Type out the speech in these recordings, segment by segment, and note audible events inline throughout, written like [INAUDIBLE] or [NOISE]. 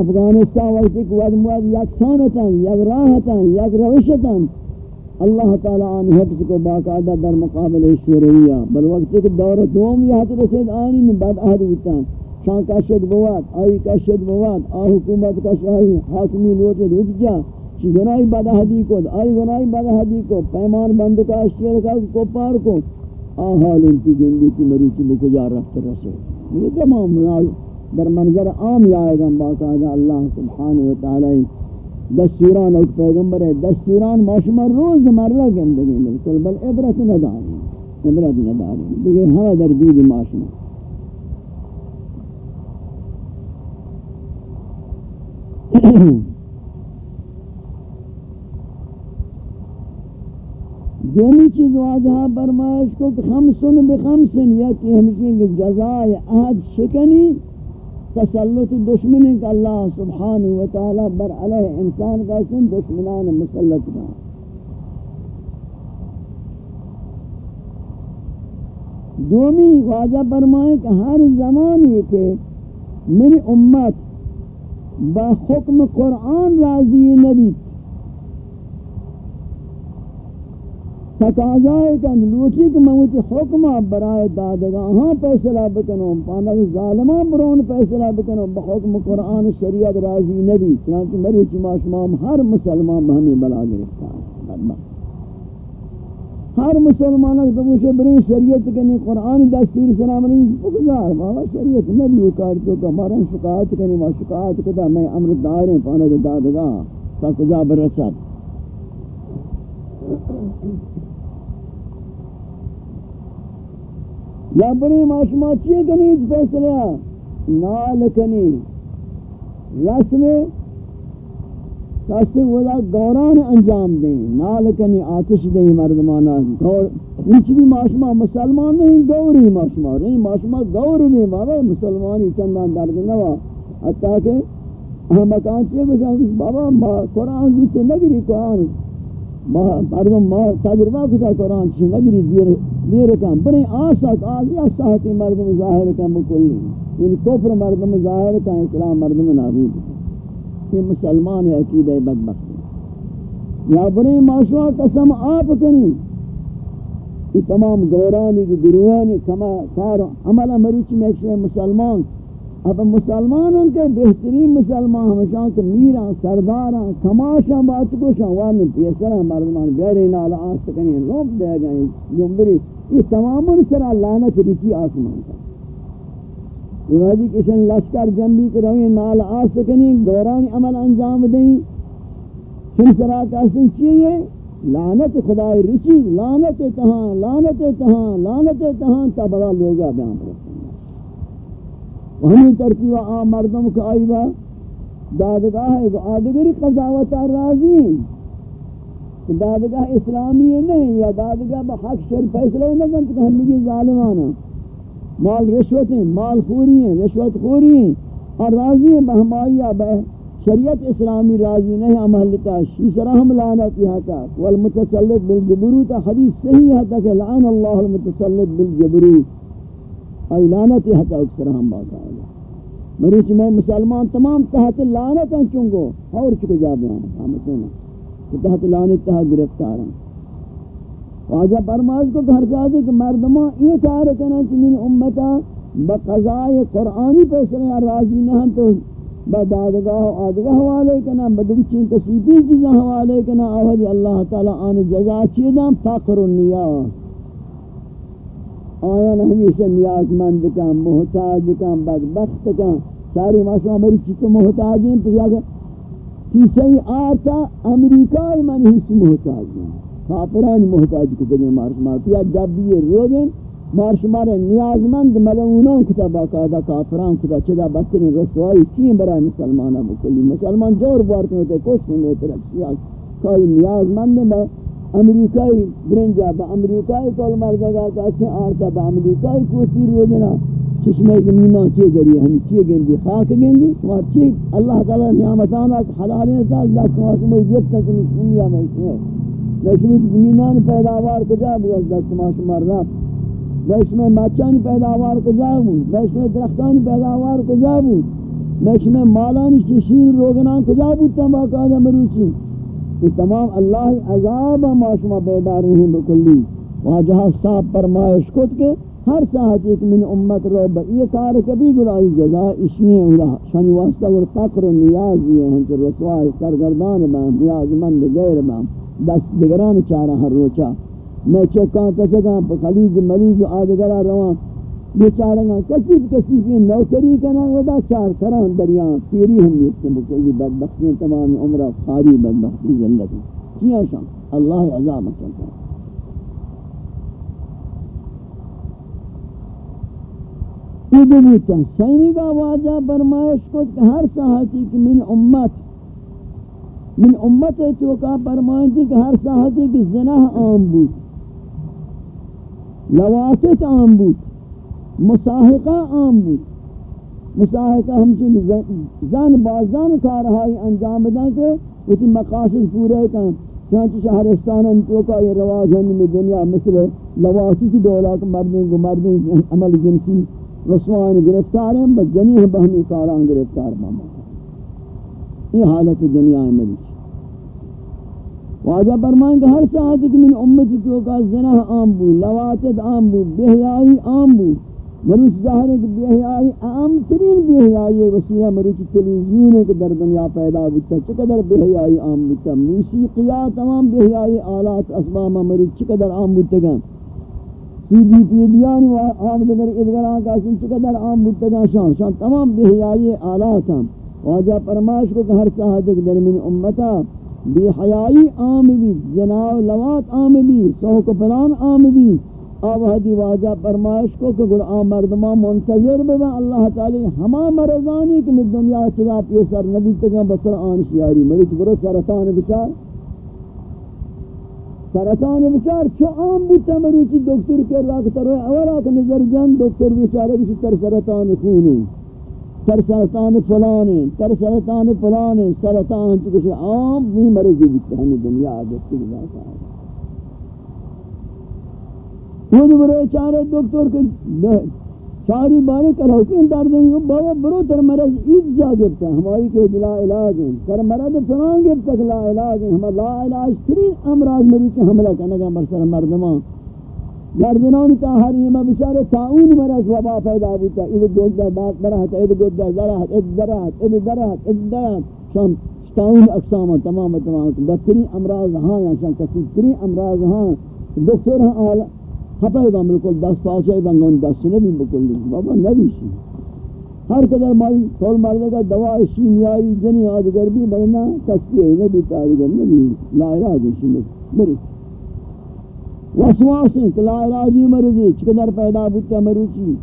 افغانستان وقت ایک وقت مواد یک سانتاں یک راہتاں یک روشتاں اللہ تعالی آن حفظ کو باقاعدہ در مقابل شوریہ بل وقت ایک دور دوم یہ حد رسید، آنی میں بعد عہد بیتاں شان کا بواد آئی کا بواد آ حکومت کا شاہی حاکمی لوٹے رج جا چی گناہی بدا حدی کو آئی گناہی بدا حدی کو پیمان بند کا شیر کا کو پار کو آ حال انتی گنگی کی مریچی بکو جا رفت رسے یہ تمام در منظر عام یہ آئے گا باقاعدہ اللہ سبحانہ وتعالی دستوران ایک پیغمبر ہے دستوران معاشمہ روز مرہ گندگی بالکل بل عبرت نداری عبرت نداری، دیکھیں ہمیں در دید معاشمہ [COUGHS] دومی چیز واجہا برمائش کو کہ خمسن بخمسن یا کہ ہمشین جزائے عہد شکنی تسلط دشمن کہ اللہ سبحانہ وتعالی بر علیہ انسان کا سن دشمنان مسلط کا۔ دومی واجہ فرمائے کہ ہر زمانے کے میری امت با حکم قرآن راضی نبی تقاضائے کہ لوٹی کہ میں موتی حکم برائے دادگاں ہاں فیصلہ بکنو پانا ظالمان برون فیصلہ بکنو بحکم قرآن شریعت راضی نبی، چنانچہ مری چما شمام ہر مسلمان بہمی بلا گرفتار ہر مسلمان تو مجھے بری شریعت کنی، قرآن دستور سلام نہیں بگزار بابا، شریعت نبی کارتو کہ ہمارا شکایت کنی، ما شکایت کدا، میں امر دار ہیں پانا کے دادگاں تا کجا برسد۔ یا بری معاشمہ چیئے کنی اس فیصلہ نال کنی رسم کسی ودا گوران انجام دیں۔ نالکنی آتش دیں مردمانا گور ہیچ بھی معاشمہ مسلمان نہیں، گوری معاشمہ نہیں معاشمہ گور بھی بابا، مسلمانی چندان درد نوا۔ حتیٰ کہ ہم مکان چیئے بابا قرآن دیتے نگری، قرآن مردم ما تجربہ کتا قرآن چیئے نگری دیر کم. بنی آسک آزی آساہتی مردم ظاہر کم بکلی. یعنی کفر مردم ظاہر کم، اسلام مردم نابود. کم کہ مسلمان عقیدہ بدبخت. یا بری معاشرہ قسم آپ کنی. یہ تمام گورانی کی گروہانی کما کار عمل مروچ میں مسلمان. اب مسلمانوں کے بہترین مسلمان ہمیشہ کہ میران سرداران کماشا بات کو شوان پیسرا مردمان بیرے نال آست کنی روپ دے گئے، جنبری، یہ تمام سرا لعنت رچی آسمان کا۔ یہ واجی کشن لشکر جنبی کے روی نال آسکنی گورانی عمل انجام دیں۔ چن سرا کاسن چیئے لعنت خدای رچی، لعنت تہاں لعنت تہاں لعنت تہاں، تا بڑا لوگا بیان رسول وہی ترتیب آ مردم کا آئی با دادگاہ ہے آدگری قضاوت راضی دادگاہ اسلامی نہیں، یا دادگاہ بحق شر فیصلہ نہیں کہ ہم بھی ظالمانہ مال رشوت ہیں، مال خوری ہیں، رشوت خوری ہیں۔ اور راضی ہیں بہمائیہ بہ شریعت اسلامی راضی نہیں امہلتا شیسرا ہم لعنتی حتا والمتسلط بالجبروت، حدیث صحیح حتا کہ لعن اللہ المتسلط بالجبروت۔ ای لعنتی حتا اکسرا ہم باقا ہے مریچ میں مسلمان تمام تحت لعنت ہیں چونگو اور چکو جا بیان ہم تحت لعنت تحت گرفتار ہیں۔ واجہ فرماز کو گھر جاتے کہ مردمہ یہ کار کرنا کہ من امتا بقضاء قرآنی پیسرے راضی نہ تو بدادگاہ و آدگاہ حوالے کنا بدگچین کسیبی چیزاں حوالے کنا آوہدی اللہ تعالی آن جزا چیداں فقر و نیاز۔ آیان نیاز مند کا محتاج کا بدبخت کا ساری ماشاء ہماری چیز محتاج ہیں تو یا کہ کسی آتا امریکای من ہی محتاج ہیں کافران محتاج کو دنیا مارش مارتیا جب یہ روگن مارش مارے نیازمند ملعونان کتا باقاعدہ کافران کتا چدا بہترین رسوائی چین برای مسلمانہ بکلی. مسلمان جور بارتے ہوتے کچھ نہیں میں سیاز کوئی نیازمند با امریکای برنجا با امریکای کول مردگا کسی آرتا با امریکای کوسی روگنا چشمہ زمینہ چی ذریعہ ہمیں یعنی چی گندی؟ خاک گندی؟ شمار چی؟ اللہ تعالی نعمتانا حلالین تا اللہ شمار شمار جبتا کنی دنیا میں اس میں نشمی زمینان پیداوار کجا بود؟ از دست ما شمار رفت. نشمی مچان پیداوار کجا بود؟ نشمی درختان پیداوار کجا بود؟ میچ میں مالانی شیر روگنان کجا بود؟ بودتا باقاعدہ مروچی یہ تمام اللہ عذاب معاشمہ بیدار رہی بکلی۔ وہاں جہاں صاحب پرمائش کت کے ہر ساعت ایک من امت رو با یہ کار کبھی گلائی جزا اشیئے اولا شانی واسطہ ور تقر و نیاز یہ ہیں کہ رسوائی سرگردان بام نیاز مند، غیر بام دست دگران چارہ ہر روچا میں چکاں تسکاں، خلیج ملیج آدگرہ روان۔ بیچارہ کسی کسی کی نوکری کنا ودا چار کران دریان تیری ہم یہ بکلی بدبختی تمام عمرہ خاری بدبختی ذلت کیا شان؟ اللہ عذاب اچھا کرتا یہ بوتا سینی کا واجہ برمائش کو ہر ساہتی کی من امت من امت تو کا فرمائش کہ ہر ساہتی کی زناہ عام بود۔ لواسط عام بود۔ مساحقہ عام بود. مساحقہ ہمچن زن بازن کارہائی انجام دیں کہ اسی مقاصد پورے کن. چانچہ شہرستان انتوکا یہ رواج ہن میں دنیا، مثل لواسی کی دولا کہ مردیں کو مردیں عمل جنسی رسوان گرفتار ہیں بس جنی بہمی کاران گرفتار ماما یہ حالت دنیا میں بھی واجہ فرمائیں کہ ہر ساعت کہ من امت تو کا زنا عام بو لواتت عام بو بہیائی عام بو یعنی مروچ ظاہر ہے کہ بیہیائی عام ترین بیہیائی وسیلہ مروچ تلیزیون ہے کہ در دنیا پیدا بودتا چقدر بیہیائی عام بودتا موسیقیات تمام بیہیائی آلات، اسباب مروچ چقدر عام بودتا گا سی ڈی پی دیان و عام دگر ادگران کا سن چقدر عام بودتا گا شان شان تمام بیہیائی آلات ہم واجہ پرماش کو کہ ہر ساہد ایک در من امتا بے حیائی عام بھی جناو لوات عام بھی، سوک پلان عام بھی۔ اب واجہ فرمائش کو کہ گل مردمان منتظر بے اللہ تعالی ہما مرضانی کہ میں دنیا چلا پیسر نبی تکا بسر آن شیاری مریچ برو سرطان بچار۔ سرطان بچار چو عام بودتا مریچی دکتر کے اللہ کے اولا کہ نظر جان دکتر بچارے کسی تر سرطان خونی، تر سرطان فلانے، تر سرطان فلانے، سرطان چکے عام بھی مرضی بودتا ہمیں دنیا آدھت کی ذات یعنی آئے خود برے چارے دکتر کے چاری بارے کرو کہ درد نہیں بابا برو تر مرض عید جا گفتا ہماری کے لا علاج ہیں. تر مرض فران گفتا لا علاج ہیں. ہم لا علاج ترین امراض مری کے حملہ کرنے کا مرسر مردمان. گردنان تا حریمہ بشارے تعاون مرض وبا پیدا ہوتا اید گوجدہ بات برہت اید گوجدہ زرہت اید درہت اید درہت اید درہت شام تعاون اقسام تمام تمام. بہترین امراض ہاں یا شام کسی ترین امراض ہاں دکتر ہاں خطا ہے بالکل دس پاسے بنگون دس نے بھی بالکل بابا نبی سی ہر قدر مائی تھول مردے کا دوا شیمیائی جنی آدگر بھی بنا تسکیہ نبی تاریگر نبی. لا علاج شیمی مری. وسواس ہیں کہ لا علاجی مرضی چقدر پیدا بودتا مروچی؟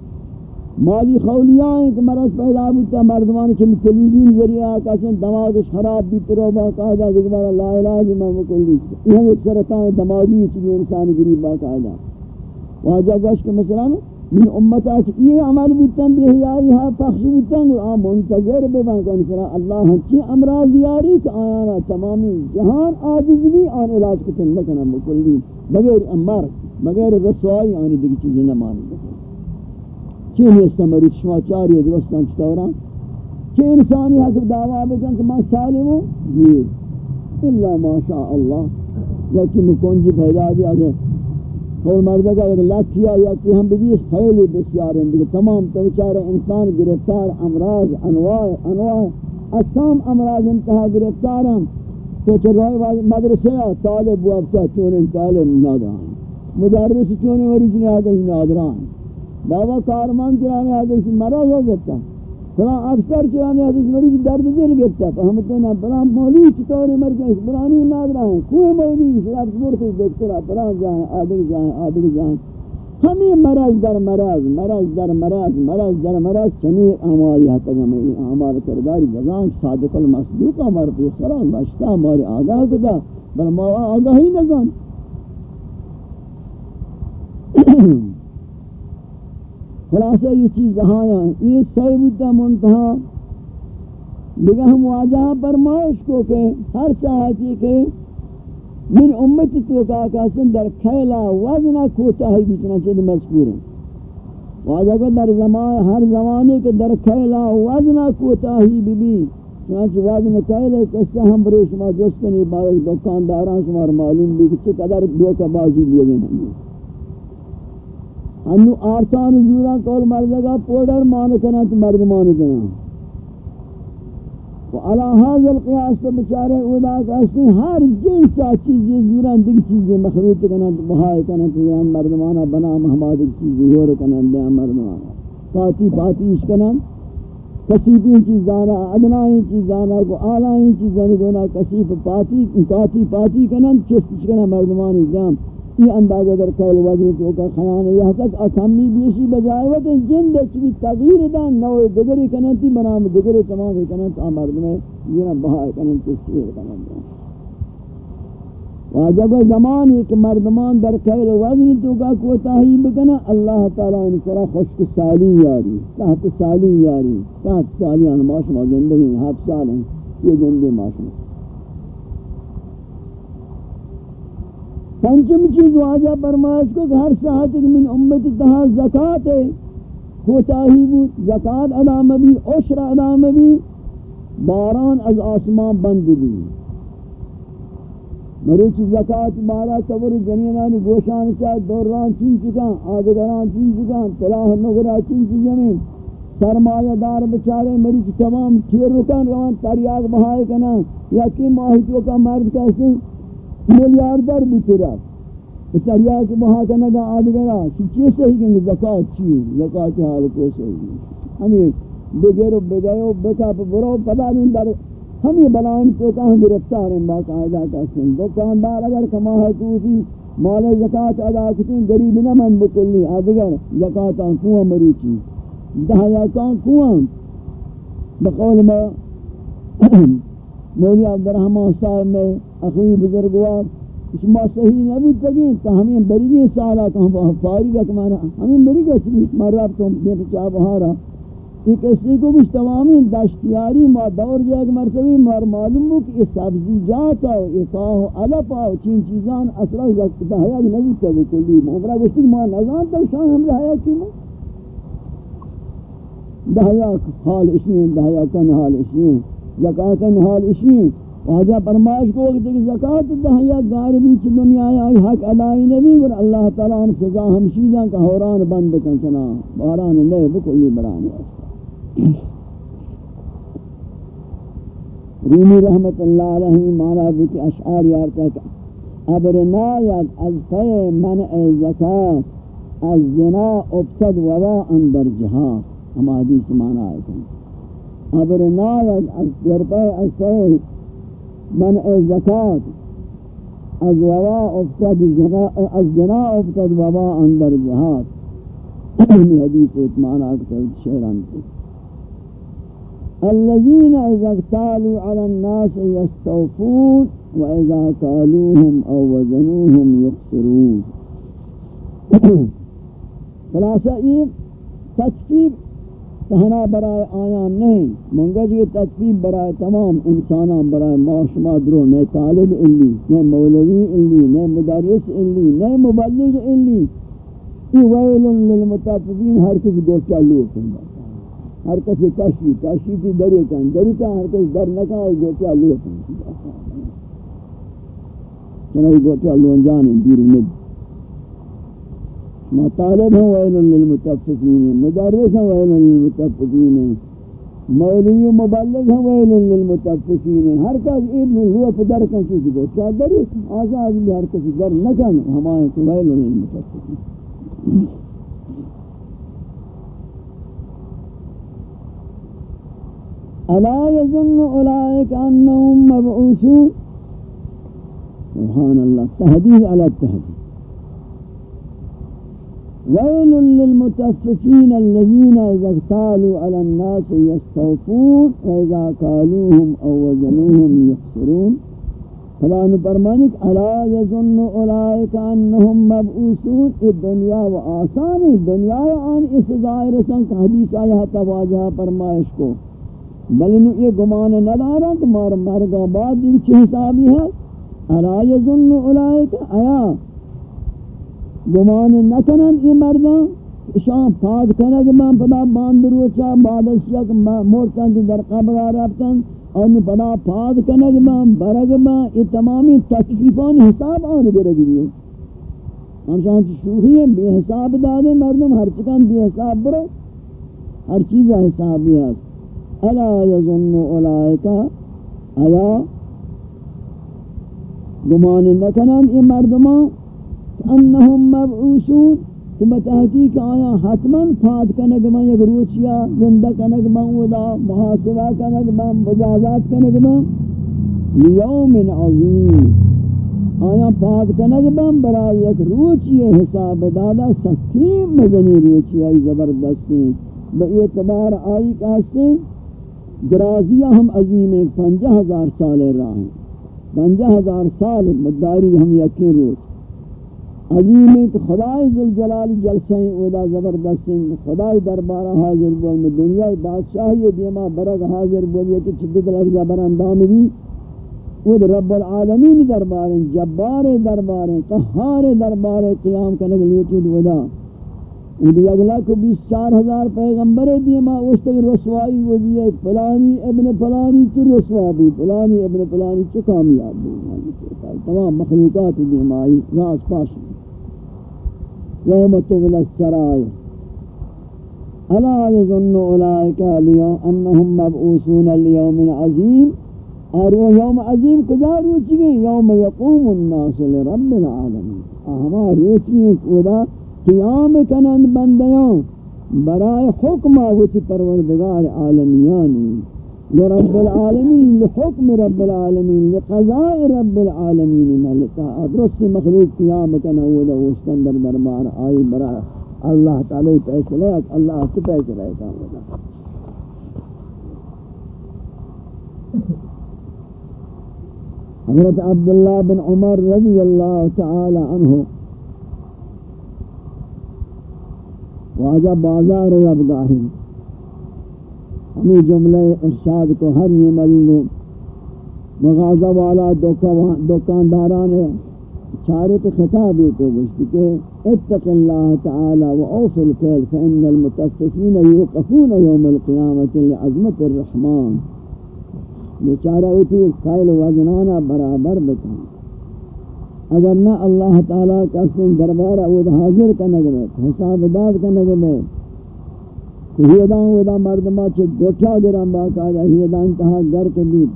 مالی خولیاں ہیں کہ مرض پیدا بودتا مردمان چمی تلویزیون ذریعہ کسن دماغش خراب بھی ترو باقاعدہ دیکھ لا علاج میں مکلی یہ ایک سرطان دماغی چمی انسان گریب باقاعدہ واجہ گوش کہ مثلا من امتا کہ یہ عمل بودتن بہیائی ہا پخش بودتن اور آم منتظر ببن کہ انسرا اللہ ہنچی امراض دیاری کہ آیانا تمامی جہان آجز بھی آن علاج کتن لکنا مکلی بغیر امر بغیر رسوائی آنی دیکھ چیزیں نمانی. بکن چین یہ استمرید شما چاری درستان چطورا چی انسانی حق دعویٰ بکن کہ میں سالم ہوں یہ اللہ ماشاء اللہ لیکن مکنجی پیدا بھی آگے اور مردہ کا ایک لکھیا یا کہ ہم بھی خیلی بسیار ہیں تمام توچار انسان گرفتار امراض انواع انواع، اقسام امراض انتہا گرفتار ہیں تو چرائی مدرسے طالب وقتا چونیں طالب نادران۔ مدرس چونیں وریجنی آدھر نادران۔ بابا کارمان کرانے آدھر مرض ہو گتا فلان اکثر چرانے حدیث مریض درد دل گفتا فهمتے نا فلان مولی چطور مر گئے فلانی نادرہ ہیں کوئی مولی شراب سمورتی دکترہ فلان جائیں آدھگ جائیں آدھگ جائیں ہمیں مرض در مرض مرض در مرض مرض در مرض چمی اعمالی حتی ہمیں اعمال کرداری جزان صادق المصدوق ہمارے پیسرہ باشتا ہمارے آگاہ کدا بل ما آگاہی نزان خلاصہ یہ چیز آیا یہ صحیح بودتا منتہا لگا ہم واجہ فرمائش کو کہ ہر ساعتی کہ من امت تو کا کاسن در کھیلا وزنہ کوتا ہے بیچنا چید مذکور ہیں واجہ کو در زمان، ہر زمانے کے در کھیلا وزنہ کوتاہی بی بی چنانچہ وزن کھیلے کسا ہم برے شما جستنی باقی دکانداران شما معلوم بھی کہ چقدر دوکہ بازی لیے گئے ہمیں انو آرسان جورا کول مردگا پوڈر مان کنات مردمان دینا و علا هذا القیاس تو بچارے اودا کہتے ہر جنسا چیزی جورا دیکھ چیزی مخلوط کنات بہائے کنات دیان مردمانا بنا محمد چیزی ہور کنات دیان مردمانا پاتی پاتیش کنات کسیبین چیزانا ادنائیں چیزانا، کو آلائیں چیزانا، گونا کسیب پاتی پاتی پاتی کنات چستش کنات مردمان دیان یہ اندازہ در قول وزن تو کا خیان یہ تک اکمی بیشی بجائے وقت جن دے چوی تغییر دان نوے دگری کننتی بنام دگری تمام کننت آمرد میں یہ بہا کننت سیر کننت واجہ کو زمان ایک مردمان در قول وزن تو کا کوتاہی بکنا اللہ تعالیٰ ان سرا خشک سالی یاری تحت سالی یاری تحت سالی سالیان ماشما زندگی ہف سال ہیں یہ زندگی ماشما پنچم چیز واجہ برمائش کو کہ ہر ساعت من امت تہا زکاة ہے۔ کوتاہی بود زکاة ادا مبی، عشر ادا مبی۔ باران از آسمان بند بھی مروچ زکاة بارا تور جنینان گوشان چاہ دوران چین چکا آدگران چین چکا تلاہ نگرہ چین چکا سرمایہ دار بچارے مریچ تمام چیر رکن روان تریاق بہائے کنا یا کی ماہی تو کا مرد کیسے ملیاردر بترا بچاریا کہ وہاں کا نگا آدگرا چیز صحیح کہ زکاة چی؟ زکاة حال کو صحیح ہمیں بگیرو بگیرو بکا برو پدا نہیں در ہمیں بلائن تو کہاں گرفتار ہیں؟ باقاعدہ کہتے ہیں دکاندار اگر کما ہے مال زکاة ادا کرتے ہیں غریب نہ من بکلی آدگر زکاة کنواں مریچی دہیا کان کنواں بقول ما [CLEARS THROAT] مولی عبدالرحمن صاحب میں اخوی بزرگوار شما صحیح نبود تگین تا ہمیں بریگی سالا کہ ہم فارغ کمانا ہمیں بریگی چلی مراب تو بیت چاہ بہارا ایک اسی کو کچھ تمامی دشتیاری ما دور جائے ایک مرتبی مار معلوم ہو کہ یہ سبزی جاتا ہو یہ کاہو علف آو چین چیزان اصلا دہیا کی نبود تگی کلی۔ مہمرہ گوشتی کہ ما نظام تک شان ہم دہیا کی ما؟ دہیا حال اشنی دہیا کن حال اشنی زکاة کن حال اشنی واجہ فرمائش کو کہ زکاة دہیا غاربی چ دنیا آئی حق ادائی نبی اور اللہ تعالیٰ ان سزا ہمشیدہ کا حوران بند کن چنا باران لے بکلی برانی رومی رحمت اللہ علیہ مانا بکی اشعار یارتا کہ ابرنایت از فی منع زکاة از زنا ابتد وبا اندر جہاں۔ ہم حدیث مانا ہے ابرنایت از درپے از فی منع زکات از وبا افتد از جنا افتد وبا اندر جهاد. این حدیث اتمانا اکتر شعران الذين اذا اقتالوا على الناس يستوفون واذا قالوهم أو وزنوهم يخسرون خلاصہ یہ تکفیب تہنا برائے آیان نہیں، منگج یہ تطبیب برائے تمام انسانان برائے معاشمہ درو نئے طالب علی نئے مولوی علی نئے مدرس علی نئے مبلغ علی ای ویل للمتاففین ہر کسی دو چالو کنگا ہر کسی کشی کشی کی دری کن دری کن، ہر کسی در نکا ہے دو چالو کنگا چنہی دو چالو انجانے دیر نبی۔ مطالب ہیں ویل للمتفقین مدرس ہیں ویل للمتفقین مولی و مبلغ ہیں ویل للمتفقین ہر کس ابن ہوا پدر کن چیزی کو کیا دری آزاد بھی ہر کسی در نکن. ہمائیں کو ویل للمتفقین. الا يظن اولئك انهم مبعوثون. سبحان الله. تهديد على التهديد ويل للمتففين الذين إذا اغتالوا على الناس يستوفون وإذا قالوهم أو وزنوهم يخسرون فلا نفرمانك ألا يظن أولئك أنهم مبعوثون الدنيا وآسان الدنيا وآن اس ظاہر سن کہ حدیث آیا تواجہ فرمائش کو بل انہوں یہ گمان ندارا کہ مار مرگا بعد دیکھ چھ حسابی ہے۔ الا يظن أولئك آیا گمان نکنن ای مردان شام پاد کنگ من پدا باند روچا بعد از یک مورتن در قبر رفتن. اور پدا پاد کنگ من برگ من یہ تمامی تکلیفان حساب آن برگ ہم شان شوخی ہیں بے حساب دادے مردم ہر چکن بے حساب برو. ہر چیز حسابی ہے الا یظن اولائکا آیا؟ گمان نکنن یہ مردمان. انہم مبعوثون کہ بتحقیق آیا حتماً پھاد کنگ من یک روچیا زندہ کنگ من ودا محاسبہ کنگ من مجازات کنگ من لیوم عظیم۔ آیا پھاد کنگ من برای یک روچی حساب دادا سکیم مزنی روچی آئی زبردستی۔ بے اعتبار آئی کہستے درازیہ ہم عظیم ہیں پنجہ ہزار سال راہ ہیں۔ پنجہ ہزار سال مداری ہم یقین روچ عظیم ہے کہ خدای ذوالجلال جلسہ اودا زبردست ہیں، خدای دربارہ حاضر بول میں دنیا بادشاہی دیما برگ حاضر بول یہ کہ چدد لرزہ برندام بھی۔ وہ رب العالمین دربار جبار دربار قہار دربار قیام کرنے کے لیے ودا ودی اگلا کو بیس چار ہزار پیغمبر دیما، اس تک رسوائی وہ دیئے فلانی ابن فلانی تو رسوا بھی، فلانی ابن فلانی تو کامیاب بھی۔ تمام مخلوقات دیما، راز پاس يوم تغلى السرائر ألا يظن أولئك اليوم أنهم مبعوثون اليوم عظيم؟ اور يوم عظيم کجا روچی گئے یوم یقوم الناس لرب العالمين. اہما روچی خدا قیام کنند بندیان برای حکم آوتی پروردگار عالمیانی. لرب العالمین، لحکم رب العالمین، لقضاء رب العالمین ملتا درست مخلوق قیام کنا ودا وستن در دربار آئی برا اللہ تعالی فیصلہ اللہ سے فیصلہ ہے ودا حضرت عبداللہ بن عمر رضی اللہ تعالی عنہ، واجہ بازار رب گاہی ہمیں جملہ ارشاد کو ہر یہ مریض مغازہ والا دکانداران چارے چارت خطابی کو گوشتی کہ اتق اللہ تعالی و اوف الکیل فإن المتفقین یوقفون یوم القیامت لعظمت الرحمن۔ بیچارہ ہوتی قائل وزنانا برابر بکن اگر نہ اللہ تعالی کا سن دربارہ وہ حاضر کا نگمت حساب داد کا نگمت ہیدان ودا مردمہ چھے گوچا دیران باقاعدہ ہیدان تہا گر کے دید.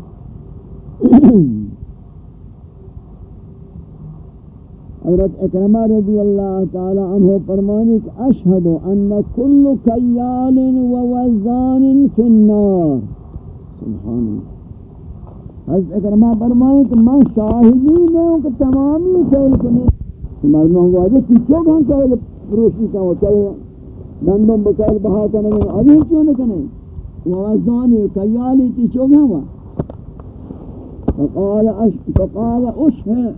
حضرت اکرمہ رضی اللہ تعالی عنہ فرمانی کہ اشہد ان کل کیال و وزان فی النار. سبحان اللہ. حضرت اکرمہ فرمانی کہ میں شاہدی میں ہوں کہ تمامی کھیل کنے مردمہ ہوا جو تیچو گھن کھیل روشی کا ہوتا ہے دندم بکر بہا کنگے ابھی کیوں نہ کنے ووزانی کیالی تی چوگا ہوا۔ فقال فقال اشهد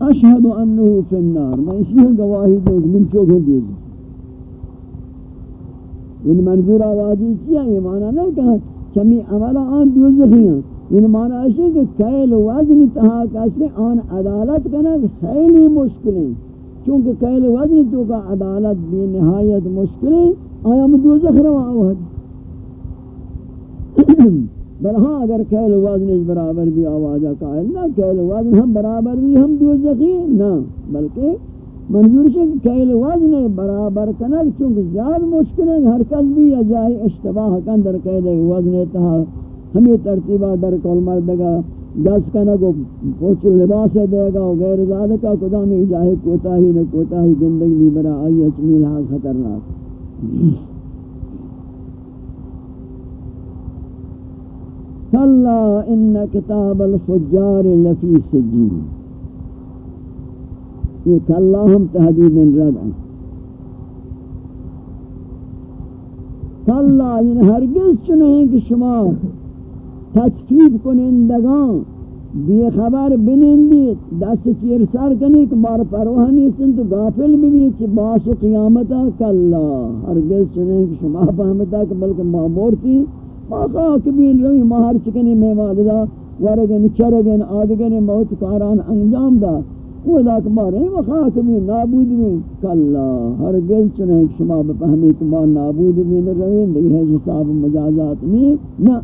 اشهد انه في النار۔ میں اسی گواہی دوں من چوگا دیگی ان منظور آوازی کیا یہ معنی نہیں کہا چمی عملہ آن دوزخی ہیں۔ ان معنی ہے کہ کیل وزن تہا کسی آن عدالت کرنا خیلی مشکل ہیں۔ چونکہ کہل وزن تو کا عدالت بھی نہایت مشکل ہے، آیا مدوزخ روا آوہد۔ بل ہاں اگر کہل وزن برابر بھی آوازہ قائل نہ کہل وزن ہم برابر بھی ہم دوزخی نہ، بلکہ منظور ہے کہ کہل وزن برابر کنک چونکہ زیاد مشکل ہے، ہر کس بھی یا جائے اشتباہ کندر کہل وزن تہا، ہمیں ترتیبہ در کول مردگا گس کا نہ کو پوچھ لباس دے گا غیر ذالک کا خدا میں جاہے کوتا ہی نہ کوتا ہی گندگی برا آئی اچمی لحاظ خطرناک؟ کلا ان کتاب الفجار لفی سجین. یہ کلا ہم تحدید رد ہیں کلا یعنی ہرگز چنہیں کہ شما تطفیب کنندگان بے خبر بنندید، دست چیر سر کنی کہ مار پروہ نیستن تو غافل بھی چی باس و قیامتا کلا ہرگز چنیں کہ شما فہمتا کہ بلکہ معمور تھی ما خاک بین روی مہر چکنی میں والدہ ورگن، چرگن، آدگن، موت کاران انجام دا وہ دا ذاک مارے و خاتمی نابود میں کلا ہرگز چنہیں شما بفہمی کہ ما نابود میں نہ روین ہے حساب مجازات نہیں نہ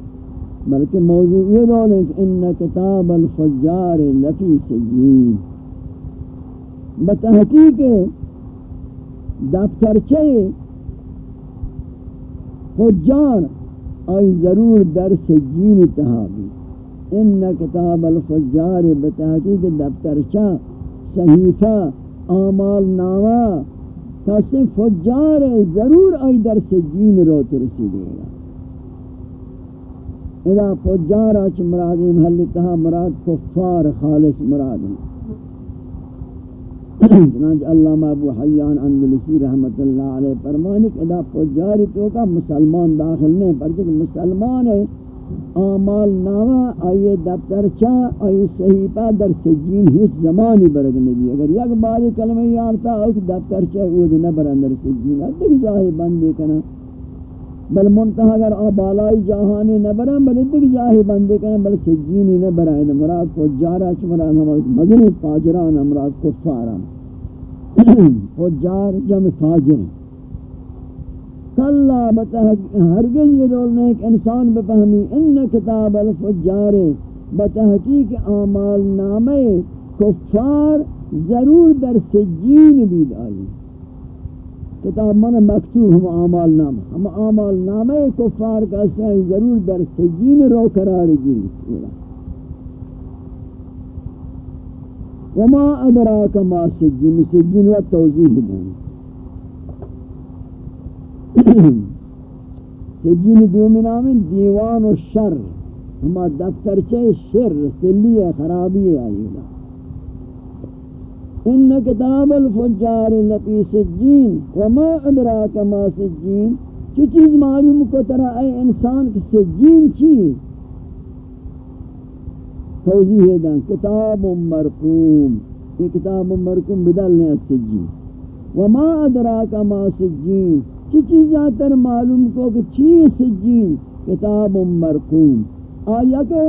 بلکہ موضوع یہ رول ہے کہ ان کتاب الفجار لفی سجین۔ بتحقیق دفترچے فجار آئی ضرور در سجین تحابی ان کتاب الفجار بتحقیق دفترچہ صحیفہ آمال نامہ کسی فجار ضرور آئی در سجین رو ترسی دے گا۔ اذا فجار آچ مرادی محلی تہا مراد کفار خالص مراد ہیں۔ چنانچہ علامہ ابو حیان اندلسی رحمت اللہ علیہ فرمانک اذا فجاری تو کا مسلمان داخل نہیں پرچک مسلمان ہے، آمال نامہ آئیے دفتر چا، آئیے صحیفہ در سجین ہیچ زمانی برگ نبی اگر یک باری کلمہ یارتا ہو کہ دفتر چا اود نبر اندر سجین۔ ہے دیکھ جاہی بندے کنا۔ بل منتہا اگر آ بالائی جاہانی نبرن، بل دیکھ جاہی بندے کنا بل سجینی نہ نبرن، مراد کو جارا چمرا مدنی فاجران، مراد کفاران۔ [CLEARS THROAT] فجار جمع فاجر کلا ہرگز یہ رول نہیں کہ انسان بفہمی، ان کتاب الفجار بتحقیق اعمال نامے کفار ضرور در سجین بھی آئی کتاب من مکتوب ہم اعمال نامہ ہم اعمال نامے کفار کا سہی ضرور در سجین رو قرار گئی وما ادراک ما سجین سجین و توضیح دیں۔ سجین دومی نامن دیوان و شر، ہما دفترچہ شر، سلی خرابی آئی۔ گا ان کتاب الفجار لفی سجین وما ادراک ما سجین چی چیز معلوم کو ترا اے انسان کی سجین چی؟ توضیح دن کتاب مرقوم. یہ کتاب مرقوم بدلنے السجین وما ادراک ما سجین. چی چیزاں تر معلوم کو کہ چی سجین؟ کتاب مرقوم. آیا کہ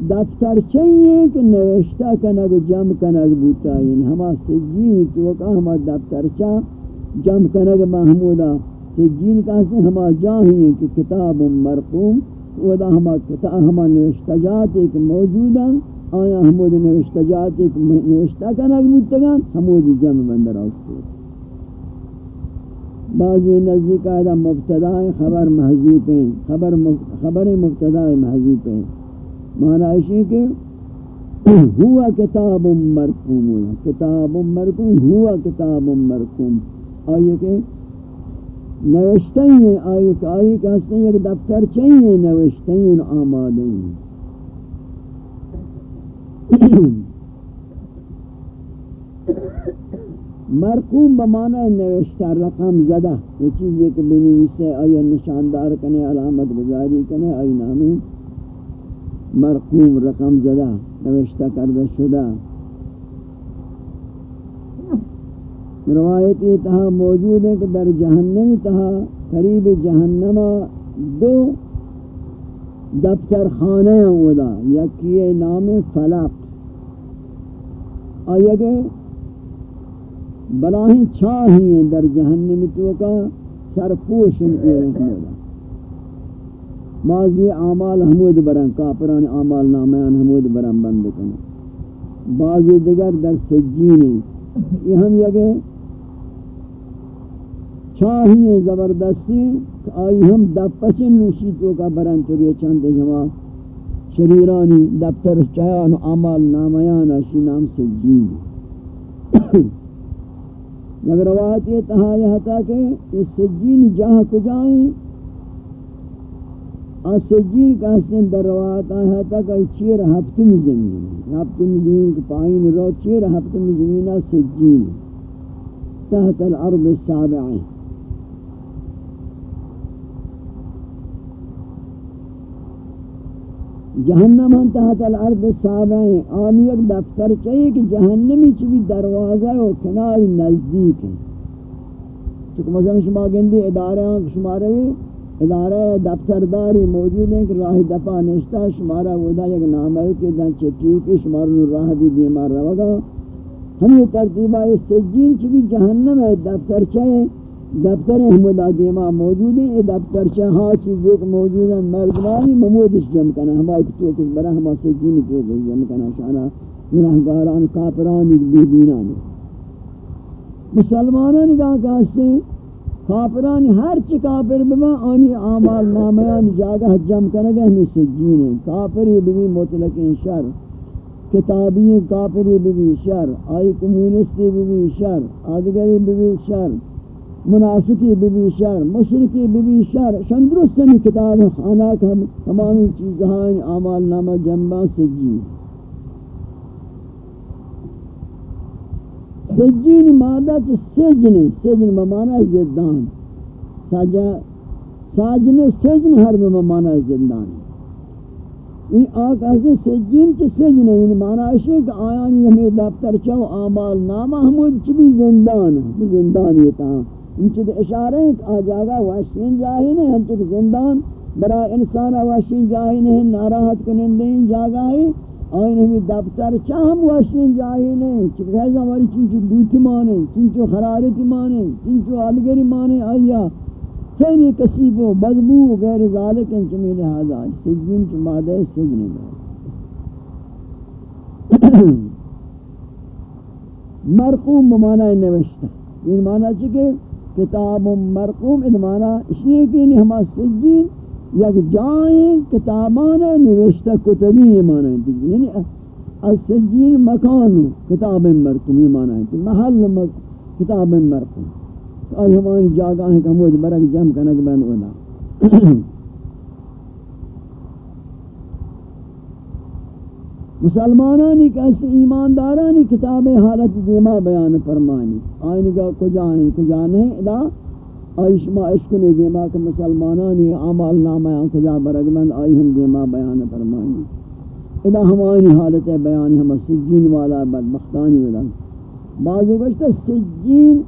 دفتر چاہیے کہ نوشتہ کنگ جم کنگ بوتا یعنی ہما سجین تو کہ ہما دفتر چاہ جم کنگ محمودا سجین کہتے ہیں ہما جاہی کہ کتاب مرقوم ودا ہما کتاب ہما نوشتہ جات ایک موجودا آیا ہمود نوشتہ جات ایک نوشتہ کنگ بوتا گا ہمود جم بندر آستے بعضی نزدیک آدھا مبتدا خبر محضوب ہیں خبر خبر مبتدا محضوب ہیں معنی ایشی کہ ہوا کتاب مرقوم کتاب مرقوم ہوا کتاب مرقوم آئیے کہ نوشتے ہیں آئیے کہ آئیے کہ ہستے ہیں ایک دفتر چاہیے نوشتے ہیں آمادے ہیں۔ مرقوم بمانا نوشتہ رقم زدہ، یہ چیز یہ کہ بنویسے آیا نشاندار کنے علامت گزاری کنے آئی نامی مرقوم رقم زدہ، نوشتہ کردہ شدہ. روایت یہ تہا موجود ہے کہ در جہنمی تہا، قریب جہنمہ دو دفتر خانے ہودا یکی نام فلق. آیا کہ بلاہی چھاہی ہیں در جہنم تو کا سرپوشن کے رہنے ماضی اعمال حمود برن، کافران اعمال نامیان حمود برن بند کنا بعضی دیگر در سجین یہ ہم یکے چھاہی ہیں زبردستی آئی ہم دپچن نوشی تو کا برن تو یہ چند جمع شریرانی دفتر چایان اعمال نامیان اشی نام سجین مگر [COUGHS] روایت یہ تہا یہ تھا کہ اس سجین جہاں کو جائیں اور کا حسن در روایت آیا تھا کہ چیر ہفتم زمین ہفتم زمین کے پائین رو چیر ہفتم زمین سجین تحت الارض السابعین۔ جہنم ہم تحت الارض سابع ہیں آمی ایک دفتر چاہیے کہ جہنمی چوی دروازہ ہے و کناری نزدیک ہیں۔ چکہ مثلا شما گندی ادارے ہیں، شما روی ادارہ دفتر داری موجود ہیں کہ راہ دفع نشتا شمارا ودا یک نام ہے کہ دن چٹیو کی شمار راہ بھی دیمار روگا ہمیں ترتیبہ اس سجین چی بھی جہنم ہے دفتر چاہے دفتر احمد دیما موجود ہیں، یہ دفتر چاہا چیز ایک موجود ہیں، مردمانی ممودش جم کنا ہما کتوکش برا ہما سجین کتوکش جم کنا، شانا گناہگاران، کافران، بی دینان مسلمانان نگاہ کہاستے ہیں کافرانی، ہر چی کافر بما آنی آمال نامیان جاگہ جم کنگا ہمیں سجین. ہیں کافری بھی مطلق شر. کتابی کافری بھی شر. آئی کمیونسٹی بھی شر. آدگری بھی شر. منافقی بھی شر. مشرقی بھی شر. شندرستنی کتاب خانہ کا تمامی چیزہاں آمال نامہ جمبہ سجین. سجین مادہ چھ سجن سجن بمانا زدان سجا ساجن سجن ہر بمانا زدان این آقا سے سجین چھ سجن ہے یعنی مانا ہے کہ آیانی ہمیں دفتر چاو، آمال نامہ ہمود چھ بھی زندان ہے زندان یہ تاں۔ ان چھ اشارہ ہے کہ آجاگا واشین جاہی نہیں ہم چھ زندان۔ برای انسان واشین جاہی نہیں ناراحت کنندین جاگا ہے آئین ہمیں دفتر چاہم واشین جاہی نہیں چی چکہ ہماری چنچو دوتی مانے، چنچو خرارتی مانے، چنچو آلگری مانے، آیا خیلی کسیب و بدبو و غیر ذالک ان چمی لحاظا سجین چو مادہ سجن [COUGHS] مرقوم بمانا نوشتا یہ مانا چکے؟ کتاب مرقوم ادھ مانا اس لیے کہ ہما سجین یک جائیں کتابان نوشتہ کتبی مانا ہے یعنی السجین مکان کتاب مرکمی مانا ہے محل کتاب مرکم آئی ہمانی جاگاہ ہیں کہ ہمود برک جم کنک بین اولا [COUGHS] مسلمانانی کیسے ایماندارانی کتاب حالت دیما بیان فرمانی. آئین کا کجا ہیں کجا نہیں ادا آئیش ما عشق نے دیما کہ مسلمانانی عمال نامہ کجا برگمند آئی ہم دیما بیان فرمائیں۔ ادا ہمانی حالت بیان ہم سجین والا بدبختانی والا بعضی گوشتا سجین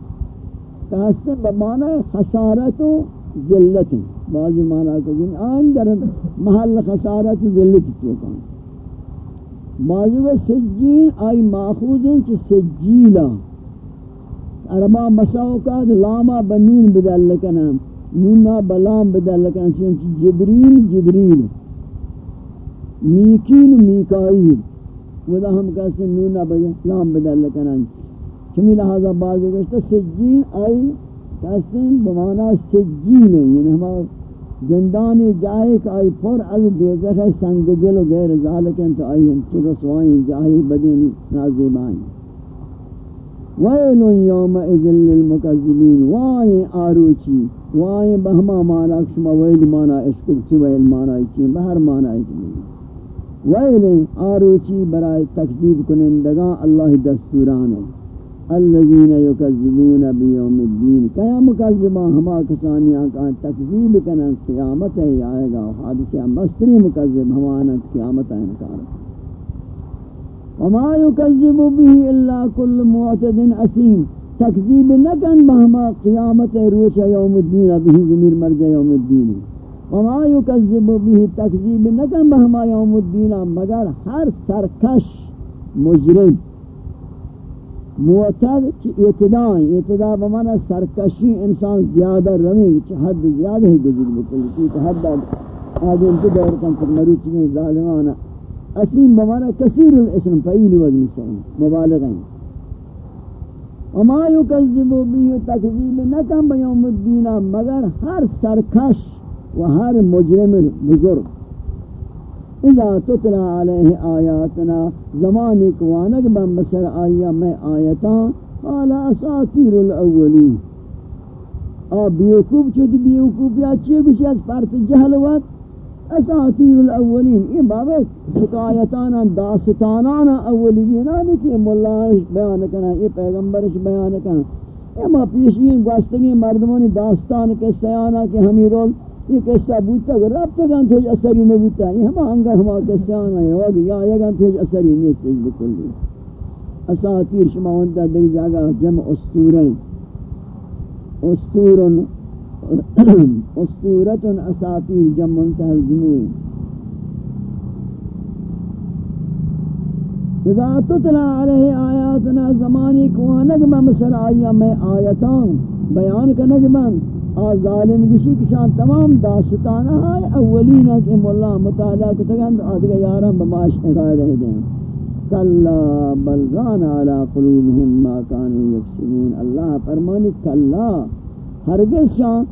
کہستے بمانا خسارت و ذلت بعضی مانا کو جن آن در محل خسارت و ذلت چوکا بعضی گوشتا سجین آئی ماخوذ ہیں چھ سجیلہ عربا مساوقات لاما بنون بدل لکنا نونا بلام بدل لکنا چونچہ جبریل جبریل. میکین میکائیل. ودا ہم کہتے ہیں نونا بلام بدل لکنا چمی لہذا بازو گشتا سجین، آئی کہتے ہیں بمانا سجین یعنی ہمارا زندان جائے کہ آئی پر از دوزخ سنگ گل و غیر ذالکن تو آئی ہم چی رسوائیں جائے بدین نازیبائیں ویل یوم اذن للمکذبین وای آروچی وای بہما مانا، شما ویل مانا اشکر چی ویل مانا چی بہر مانا چی ویل آروچی برای تکذیب کنندگان اللہ دستوران الذين يكذبون بيوم الدين کیا مکذبان ہما کسانیاں کا تکذیب کنن قیامت ہے آئے گا؟ حادثہ مستری مکذب، ہمانا قیامت ہے انکار. وما يكذب به إلا كل معتد أثيم. تکذیب نکن بہما قیامت روش یوم الدین به ضمیر مرجع یوم الدین وما يكذب به تکذیب نکن بہما یوم الدین مگر ہر سرکش مجرم. معتد اعتداء اعتداء بمانا سرکشی انسان زیادہ رویں چی حد زیادہ ہی گزر بکلی چی حد آدم تو دور کن تک مروچی ظالمانہ اسیم بمانا کثیر الاسم فعیل وزن سعین مبالغین وما یکذبو بیو تکذیب نکم بیوم الدین مگر ہر سرکش و ہر مجرم بزرگ. اذا تتلا علیہ آیاتنا زمانی کوانک بم بسر آیا میں آیتاں قال اساطیر الاولین. آ بیوکوب چود بیوکوب یا چیئے گوشی از پارت جہلوات اساطیر الاولین. یہ بابا حکایتانا، داستانانا اولیین آنے کہ ملانش بیان کرنا یہ پیغمبرش بیان کرنا یہ ما پیشین گوستگی مردمانی داستان قصہ آنا کہ ہمیں رول یہ قصہ بوتا کہ رب تکان تیج اثری نبوتا یہ ہما ہنگا ہما قصہ آنا ہے وگی یا یگان تیج اثری نیستیج بکلی. اساطیر شما ہوندہ دیکھ جاگا جمع استورین استورن اسطورت اساطیر جمع منتهى اذا تتلا علیہ آیاتنا زمانی کوانگ ممسر آیا میں آیتان بیان کنگ من آ ظالم گشی کشان تمام داستانہ ہے اولین ہے کہ مولا مطالعہ کتگن آدھگا یارم بماش ارائے رہ دیں. کلا بل ران علی قلوبهم ما كانوا یکسبون. اللہ فرمانی کلا ہرگز شان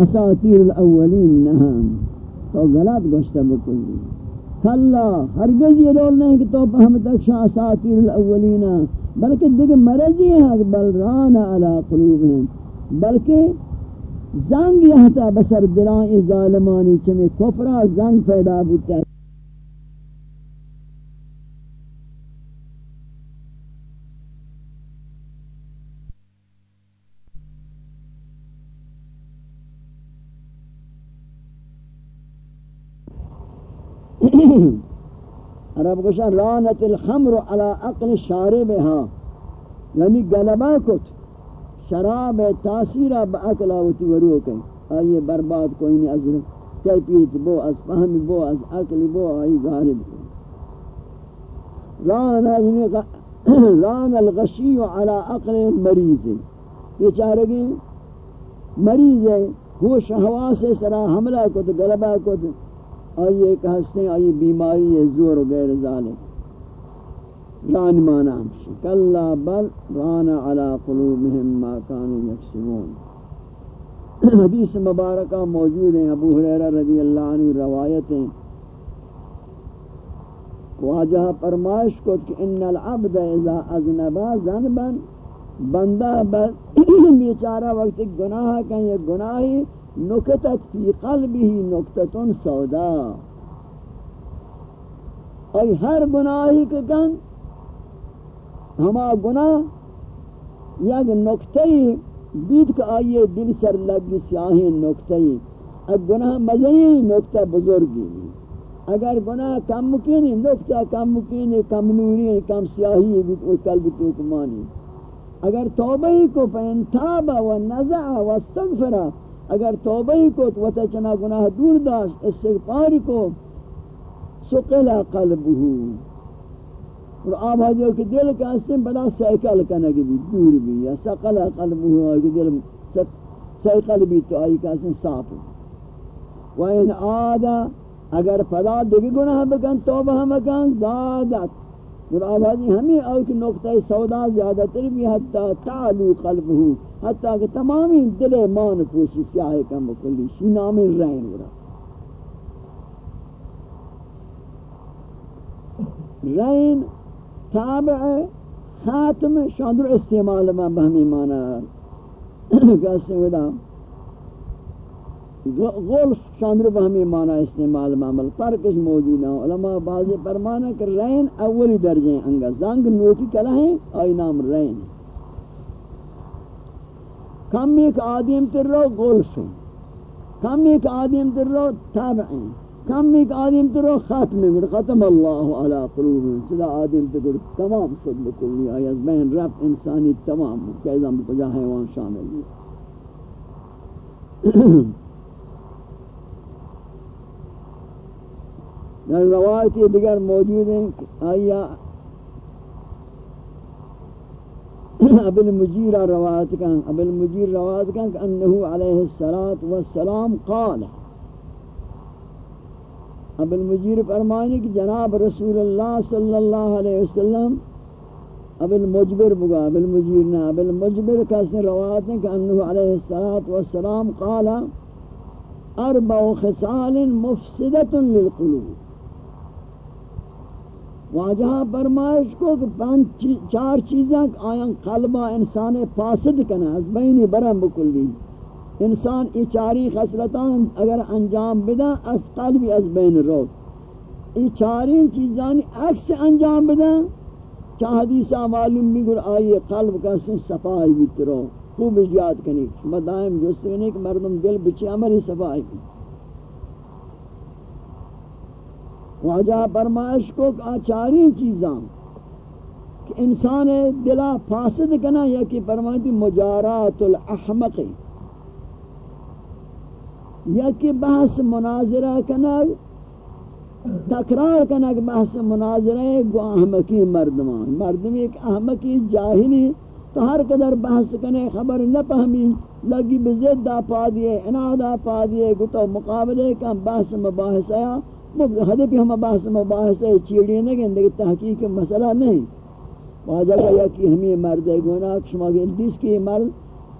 اساطیر الاولین نہم تو غلط گوشتا بکلی کلا ہرگز یہ رول نہیں کہ تو ہم تک شاہ اساطیر الاولین بلکہ دیکھ مرضی ہے بل ران علا قلوبهم بلکہ زنگ یہتا بسر دلائیں ظالمانی چمی کفرہ زنگ پیدا بودتا ہے عرب گوشن رانت الخمر على عقل شاربها. یعنی غلبہ کت، شراب تاثیر با عقل آوتی ورو کئی آئیے برباد کوئی نہیں از کئی بو، از فهم بو، از عقل بو، آئی غالب ران ران الغشی على عقل مریض. یہ چاہ رہے مریض ہے، ہوش حواس سرا حملہ کو تو غلبہ کو تو آئیے کہ ہستے آئیے بیماری ہے زور و غیر ذالک ران مانا ہمشی کلا بل ران علا قلوبهم ما كانوا یکسبون۔ حدیث مبارکہ موجود ہیں۔ ابو حریرہ رضی اللہ عنہ روایتیں واجہ فرمائش کو کہ ان العبد اذا اذنبا ذنبا، بندہ [CLEARS THROAT] بیچارہ وقت گناہ کہیں گناہی نکتت فی قلبه نکتتن سودا. ای ہر گناہی کے کن ہما گناہ یک نکتہی بیت کا آئیے دل سر لگ سیاہی نکتہی اگر گناہ مزنی نکتہ بزرگی. اگر گناہ کم مکینی نکتہ کم مکینی کم نوری کم سیاہی بیت او قلب تو کمانی. اگر توبہ کو فانتابا و نزع و استغفرہ اگر توبہ ہی کو تو وتا چنا گناہ دور داشت، استغفار کو سقل قلبه. اور آب جو کہ دل کا اسم بلا سائیکل کنگ بھی، دور بھی، یا سقل قلبه کہ دل سائیکل بھی تو آئی کا اسم صاف و ان آدھا اگر فلا دیگی گناہ بکن، توبہ ہم کن زادت۔ اور آبادی ہمیں اوک نقطہ سودا زیادہ تر بھی حتی تعلو قلبہ، حتی کہ تمامی دل مان پوشی سیاہ کم بکلی شی نام رین ورا۔ رین تابع خاتم شاندر استعمال میں بہمی مانا۔ [COUGHS] کہتے ہیں ودا غلف شاندر بہمی معنی استعمال معمل فرقش موجود ہیں علماء بعضی فرمانا کہ رین اولی درجے ہیں۔ انگا زنگ نوکی کلا ہیں آئی نام رین کم ایک آدم تر رو غلف ہیں۔ کم ایک آدم تر رو تابع ہیں۔ کم ایک آدم تر رو ختم ہیں۔ ختم اللہ علی قلوب ہیں۔ چلا آدم تر تمام شد بکلی آیت بین رب انسانی تمام کیزا مکجا حیوان شامل ہیں۔ [CLEARS THROAT] در روایتی دیگر موجود ہیں آیا [CLEARS THROAT] ابن مجیر روایت کا ابن مجیر روایت کا کہ انہو علیہ السلام قال. ابن مجیر فرمانی کہ جناب رسول اللہ صلی اللہ علیہ وسلم، ابن مجبر بگا، ابن مجیر نہ، ابن مجبر کا اس نے روایت ہے کہ انہو علیہ السلام قال، اربع خصال مفسدت للقلوب. واجہ فرمائش کو کہ پانچ چار چیزیں آیاں قلبہ انسان فاسد کنا، از بینی برم بکلی۔ انسان ای چاری خسلتان اگر انجام بدا از قلبی از بین رو۔ ای چاری چیزانی عکس انجام بدا چاہ حدیثہ معلوم بھی گر آئیے، قلب کا سن صفائی بیترو خوب یاد کنی۔ شما دائم کہ مردم دل بچے عملی صفائی۔ بیترو واجہ فرمائش کو آچاری چیزاں کہ انسان دلا فاسد کنا یا کہ فرمائیتی مجارات الاحمق یا کہ بحث مناظرہ کنا تکرار کنک بحث مناظرہ گو احمقی مردمان مردمی ایک احمقی جاہلی تو ہر قدر بحث کنے خبر نہ پہمی لگی بزد دا پا دیئے انادا پا دیئے، گو مقابلے کا بحث مباحث آیا حدی پہ ہم بحث مباحث ہے چیڑی نگن، دیکھ تحقیق مسئلہ نہیں۔ واجہ کا یکی ہمیں مرد ہے گونا شما گئے دیس کی مرد،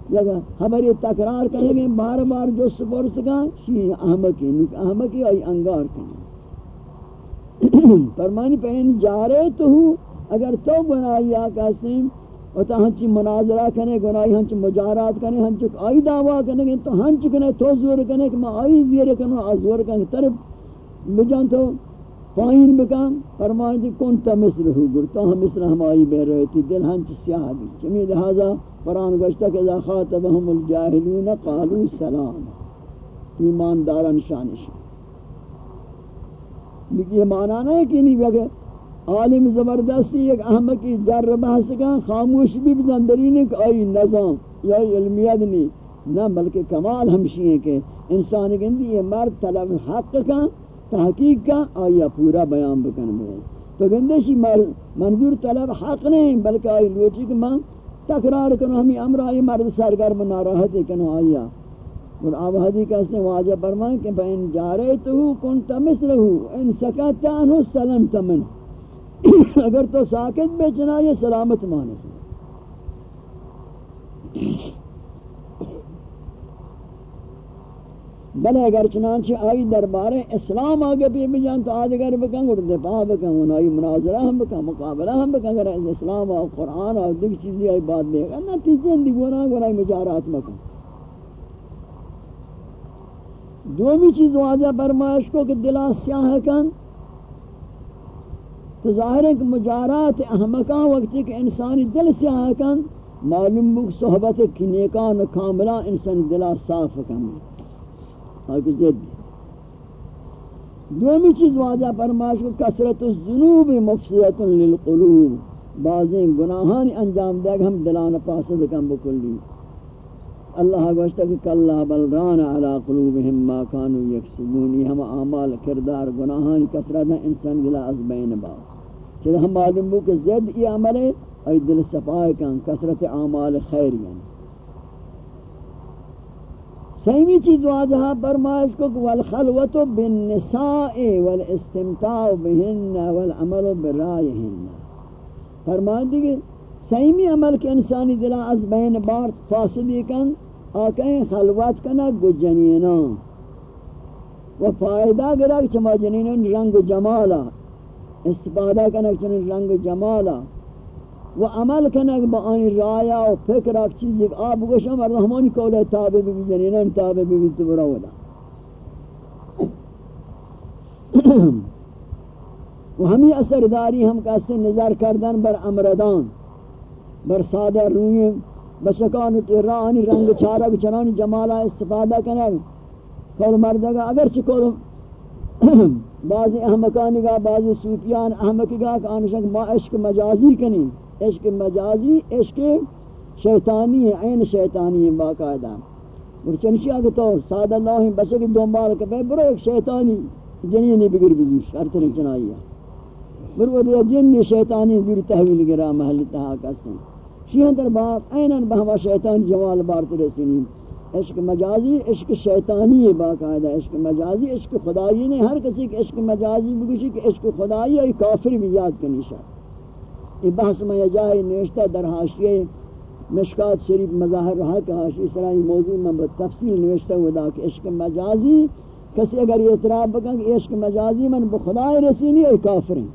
یا خبر یہ تکرار کریں گے، بار بار جو سپور سکا شی احمقی احمقی آئی انگار کریں [CLEARS THROAT] فرمانی پہن جارے تو ہوں اگر تو گناہی آقا سیم و تا ہنچی مناظرہ کنے، گناہی ہنچ مجارات کنے ہنچ آئی دعویٰ کنے، تو ہنچ کنے تو زور کنے، کہ میں آئی زیر کنو آزور کنے، طرف بجان تو پائین بکام فرمانی جی کن تا مثل ہو گر تو ہم مثل ہم آئی بے رہے تھی، دل ہنچ سیاہ بھی چمی لہذا قرآن گوشتا کہ اذا خاطبهم الجاہلون قالوا سلام۔ ایمان دارا نشانشان یہ معنی نہیں کہ نہیں بگے عالم زبردستی ایک احمقی جر بحث کا خاموش بھی بزن بزندرین کہ آئی نظام یا علمیت نہیں، نہ بلکہ کمال ہمشی ہے کہ انسان کے اندی یہ مرد طلب حق کا تحقیق کا آیا پورا بیان بکن میں تو گندشی منظور طلب حق نہیں، بلکہ آئی لوٹی کہ میں تکرار کنو ہمیں امر آئی مرد سرگر بنا رہا تھے کنو آیا اور آب حدی کہتے ہیں واجہ فرمائیں کہ فَإِن جَارَيْتُهُ كُنْتَ مِثْلَهُ اِن سَكَتَ عَنْهُ سَلَمْتَ مِنْ اگر تو ساکت بیچنا، یہ سلامت مانے سے بلے اگر چنانچہ آئی دربار اسلام آگے بھی بجان تو آدھگر بکن اور دفاع بکن انہائی مناظرہ ہم بکن، مقابلہ ہم بکن، اگر اسلام آو قرآن آو دیکھ چیزی آئی بات دے گا نتیجہ اندی گونا گونا مجارات بکن دومی چیز واضح برمائش کو کہ دلا سیاہ کن، تو ظاہر ہے کہ مجارات احمقان وقتی کہ انسانی دل سیاہ کن، معلوم بک صحبت کنیکان کاملہ انسان دلا صاف کن۔ آگے زد دومی چیز واضح فرمائش کو کسرت الزنوب مفسیت للقلوب. بعضیں گناہانی انجام دے گا ہم دلان پاسد کن بکلی. اللہ گوشتا کہ کلا بل ران علی قلوبہم ما کانوا یکسبونی ہم اعمال کردار گناہان کسرت انسان گلا از بین با. چلے ہم معلوم بو کہ زد ای عمل ہے، ای دل صفائی کن کسرت اعمال خیر یعنی سیمی چیز واضحہ فرمائش کو والخلوت بالنساء والاستمتاع بہن والعمل برائہن فرمائش دیگے سیمی عمل کے انسانی دلہ از بین بار فاصلی کن آکہیں خلوت کنا گو جنینا و فائدہ گرا کہ چما جنینوں رنگ جمالا استفادہ کنا چن رنگ جمالا. و عمل کنا با آنی رایا و فکر اک چیز ایک آب گوشا مرد ہمانی قول تابع بھی جنینوں تابع بھی تو برا ودا. و ہمی اثر داری ہم کہتے نظر کردن بر امردان، بر سادہ روی بشکان تیرانی رنگ چارہ چنانی جمالہ استفادہ کنگ کول مردگا اگرچہ کول [CLEARS THROAT] بعضی احمقانی گا، بعضی صوفیان احمقی گا کہ آنشک ما عشق مجازی کنی عشق مجازی، عشق شیطانی ہے، عین شیطانی ہے، باقاعدہ۔ برچنشی آگے تو سادہ اللہ بشک دنبال کہ برو ایک شیطانی، جنینی بگر بزوش ہر طرح چنائی ہے۔ برو دیا جن شیطانی دور تحویل گرا محل تحاک کسن شیعہ در باب اینن بہما شیطان جوال بارت رسینی عشق مجازی، عشق شیطانی ہے، باقاعدہ۔ عشق مجازی، عشق خدایی نہیں۔ ہر کسی کے عشق مجازی بگوشی کہ عشق خدایی ہے کافر بھی یاد کنی شاید۔ یہ بحث میں جائے نوشتہ در حاشیے مشکات شریف مظاہر رہا کہ حاشی سرائی موضوع میں تفصیل نوشتہ ہوا دا کہ عشق مجازی، کسی اگر یہ اعتراف بکن کہ عشق مجازی من بخدای رسینی ہے کافر ہیں۔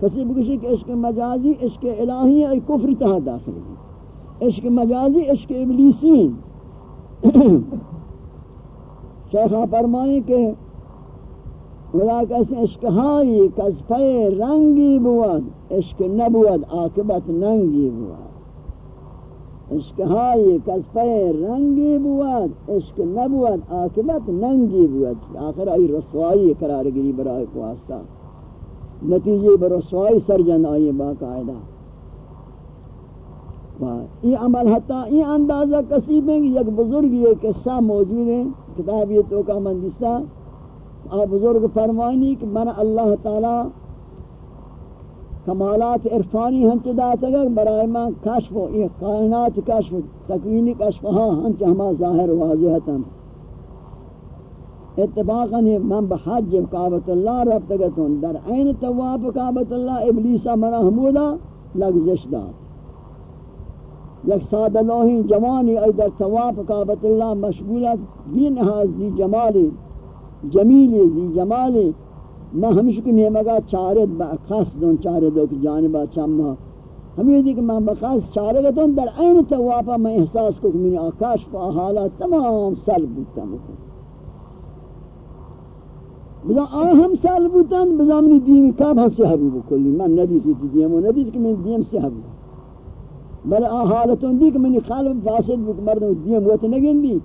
کسی بکشی کہ عشق مجازی عشق الہی ہے کفر تہا داخل ہے عشق مجازی عشق ابلیسی [COUGHS] شیخہ فرمائیں کہ ولا کسی عشق هایی ہائی کسفے رنگی بود، عشق نبود، عاقبت ننگی بود. عشق هایی ہائی کسفے رنگی بود، عشق نبود، عاقبت ننگی بود. آخر آئی رسوائی قرار گری برای خواستا. نتیجے برسوائی سرجن آئی باقاعدہ. یہ عمل حتی یہ اندازہ کسی میں یک بزرگ یہ قصہ موجود ہے کتاب یہ تو کا مندسہ بزرگ فرمائنی کہ من اللہ تعالی کمالات عرفانی ہنچ داتا گا برای من کشف و یہ کائنات کشف تکوینی کشف ہاں ہنچ ہما ظاہر واضحتا اتفاقا من بحج کعبت اللہ رفت گتون در عین تواب کعبت اللہ ابلیسا منا حمودا لگزش دا یک سادہ لوہی جوانی ای در تواب کعبت اللہ مشغولت بی نحاز دی جمالی جمیلی دی جمالی میں ہمیشہ کی نیمگا چارد با خاص دون چارد کی جانبا چمہ. ہمیں دی کہ میں بخاص چارد دون در عین توابا میں احساس کو کہ میں آکاش پا حالات تمام سلب بودتا مکن. بزا آن ہم سال بزا منی دیمی کاب ہم سے حبیب کلی من ندیس ہوتی دیم و ندیس کہ من دیم سے حبیب بل آن حالتون دی کہ منی خالب فاسد بک مردم دیم وقت نگن دی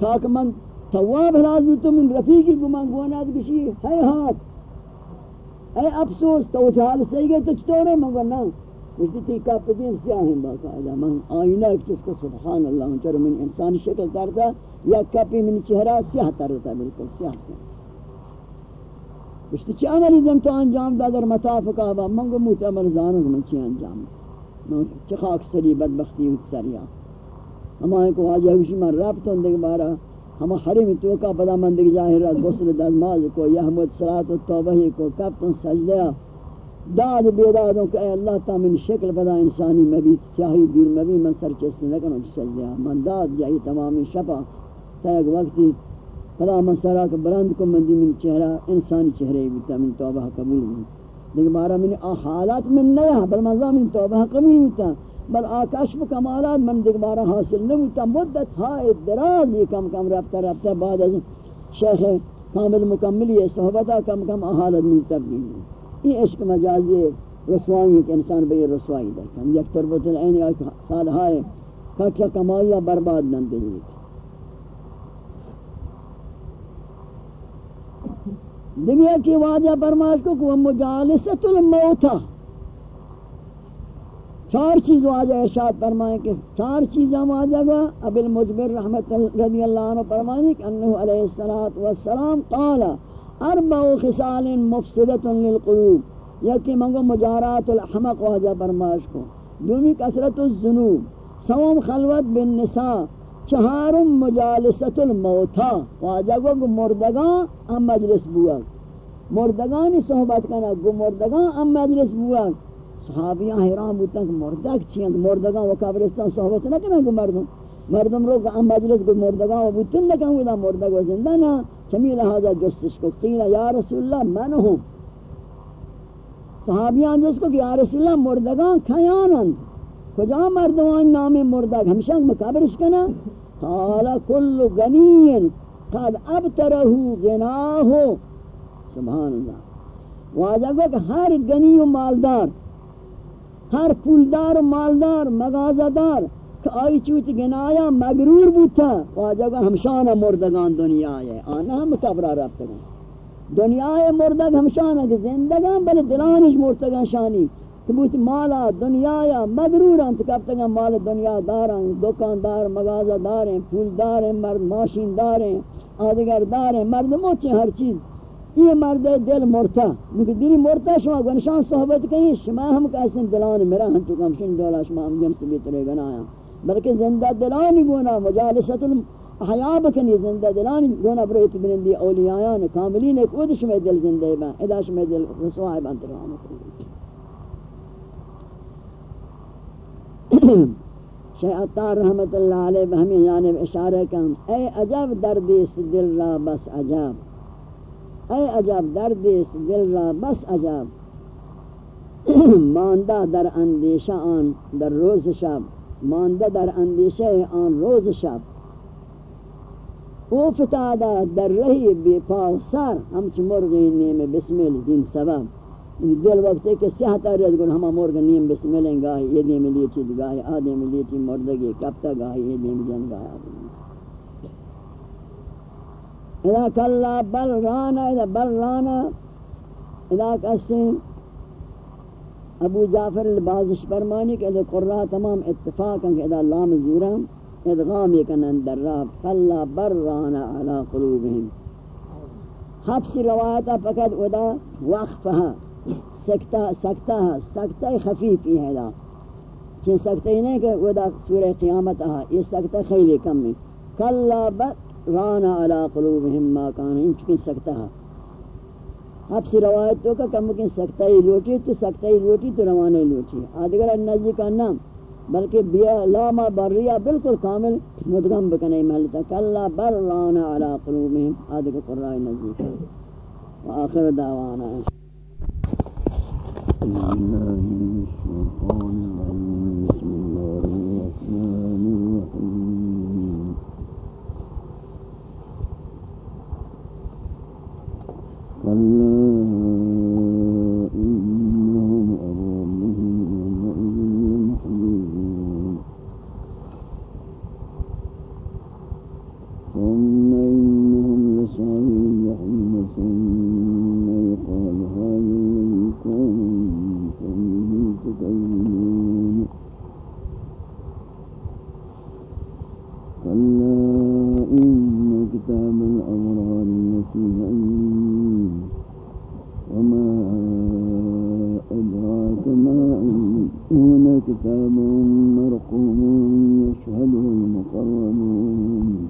تاکہ من تواب حراز بودتا من رفیقی کو من کشی ہے ہاتھ اے افسوس، تو وہ حال صحیح گئے تو چطور ہے؟ مگر نا، مجھتی تھی کہا پدیم سیاہ ہیں باقاعدہ من آئینہ ایک چیز کو سبحان اللہ چر من انسانی شکل کرتا یا کپی من چہرہ سیاہ ترتا بالکل سیاہ سیاہ۔ مجھتی چی عملی زم تو انجام دا در مطاف کعبہ من گو موت عمل زانو من چی انجام۔ من چی خاک سری بدبختی ہوت سریا۔ ہمائیں کو واجہ ہوشی من رابطوں دیکھ بارا ہم حرم تو کا بدا مندگ ظاہر غسل دزماز کو یحمد صلات و توبہ کو کپتن سجدہ، داد بیدادوں کہ اے اللہ تعالی من شکل بدا انسانی مبی سیاہی دور مبی من سر چست نہ کروں سجدہ۔ من داد جائی تمامی شفا، تا ایک وقتی بدا من سرا کہ بلند کو مندی من چہرہ، انسانی چہرے بھی من توبہ قبول بھی لیکن بارا من حالات من نیا، بل من توبہ قبول ہوتا بل آکش و کمالات من دیکھ بارا حاصل نموتا مدت ہائی دراز یہ کم کم رفتہ رفتہ بعد از شیخ کامل مکملی صحبتہ کم کم حالت من تبدیل یہ عشق مجازی رسوائی ہے کہ انسان بے رسوائی دیکھا یک تربت العین آئی سال ہائے کچھا کمالیہ برباد نہ دلی دنیا کی واجہ فرماش کو کہ وہ مجالست الموتہ چار چیز واجہ ارشاد فرمائیں کہ چار چیزاں واجہ گا اب المجبر رحمت رضی اللہ عنہ فرمائیں کہ انہو علیہ السلام قال، اربع خصال مفسدت للقلوب، یکی منگو مجارات الاحمق واجہ فرمائش کو، دومی کسرت الزنوب سوم خلوت بالنساء، چہارم مجالست الموتا واجہ گو مردگان ام مجلس بوک مردگانی صحبت کنا، گو مردگان ام مجلس بوک صحابیاں حیران بودتا کہ مردگ چیئے مردگاں و قبرستان صحبت نہ کریں مردم. مردم رو کہ مجلس کو مردگاں و بودتن نہ کہیں مردگ و زندہ نا چمی لہذا جستش کو قیل یا رسول اللہ من ہوں صحابیاں جس کو کہ یا رسول اللہ مردگاں کھیانند کجا مردوان نام مردگ؟ ہمشہ مقابرش کنا قال کل غنین قد ابترہو غناہو سبحان اللہ واجہ کو کہ ہر غنی و مالدار ہر پولدار و مالدار، مغازدار کہ آئی چوت گنایا، مغرور بوتا واجہ گا ہمشانہ مردگان دنیا ہے۔ آنا ہم قبرہ رفت گا دنیا مردگ ہمشانہ کہ زندگان بلے دلانش مردگان شانی۔ کہ بوت مالا دنیا یا مغرور انت کب تک مال دنیا دارن دکاندار مغازہ دار ہیں پولدار ہیں، مرد ماشین دار ہیں آدگر دار ہیں مرد موچے ہر چیز۔ یہ مرد دل مرتا مگر دلی مرتا شما گنشان صحبت کہیں، شما ہم کہتے دلان میرا ہم تو کم شن دولا، شما ہم جمس بیترے گنایا بلکہ زندہ دلانی گونا، مجالست الحیاء بکنی، زندہ دلانی گونا بریت بنندی اولیایان کاملین ایک ود شما دل زندہ بان ادا شما دل رسوائی بان ترامت [COUGHS] شیع اتار رحمت اللہ علیہ، بہمی جانب اشارہ کم، اے عجب دردیس دل را، بس عجب۔ اے عجب درد است دل را بس عجب. [CLEARS THROAT] ماندہ در اندیشہ آن در روز شب. ماندہ در اندیشہ آن روز شب. او فتادہ در رہی بے پاو سر. ہم چھ نیم بسم اللہ دین سبب. دل وقت ہے کہ سیاحتا رہت گل ہما مرغ نیم بسم اللہ گاہی. یہ نیم لیتی گاہی. آدم لیتی مردگی. کبتا گاہی. یہ نیم جن گاہی یا کلا بل رانا، اذا بل رانا، اذا کسی ابو جعفر البازش برمانی کہ اذا قرآ تمام اتفاق کہ اذا لام زورا ادغام یکنن در راب کلا بل رانا علا قلوبهم حفظ روایتا فقط ادا وقفها سکتہ سکتہ ہے، سکتہ خفیفی ہے دا۔ چین سکتہ ہی نہیں کہ ادا سورہ قیامت آہا یہ سکتہ خیلی کم ہے۔ کلا بل ران علی قلوبهم ما کان، ان چکن سکتا ہے۔ سی روایت تو کا کم کی سکتا ہے لوٹی، تو سکتا ہے لوٹی، تو روانے لوٹی۔ ادگر نزی کا نام، بلکہ بیا لا ما بریا بالکل کامل مدغم بکنے محلتا کلا بر ران علی قلوبهم ادگر قرآن نزی کا وآخر دعوانا۔ ہے اللہ كلا كتاب مرقوم يشهده المقربون.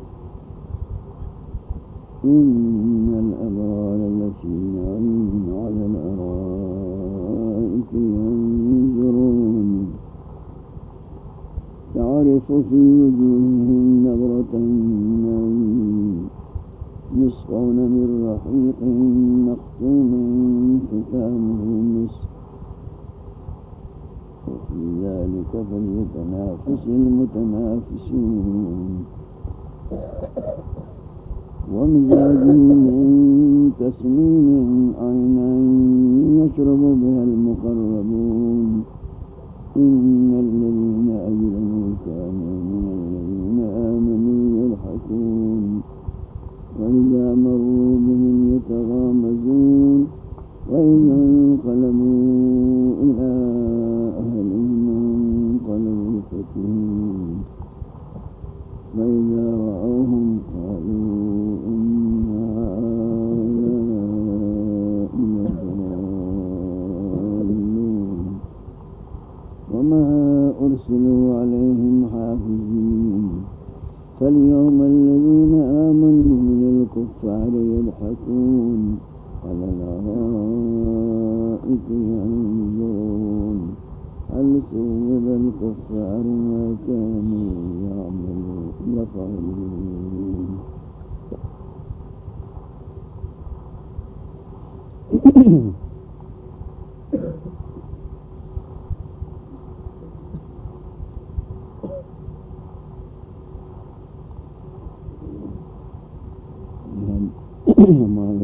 まあ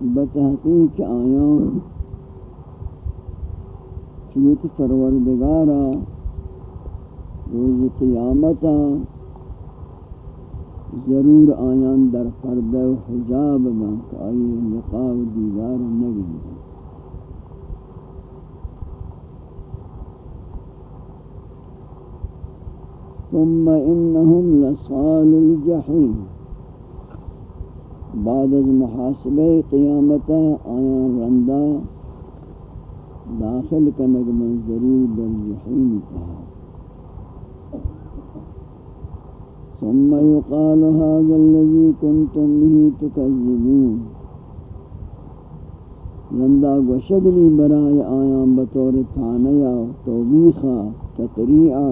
بتحقیق آیان چیت پروردگارا، روز قیامتا ضرور آیان در پردہ و حجاب بانک آئی لقاء و دیدار نگی ثم انهم لصال الجحیم. بعد از محاسبہ قیامت آیان رندہ داخل کنگ من ضرور در جحیم کہا ثم يقال هذا الذي كنتم به تكذبون رندہ گوشدلی برائے آیان بطور تانیا توبیخا تقریعا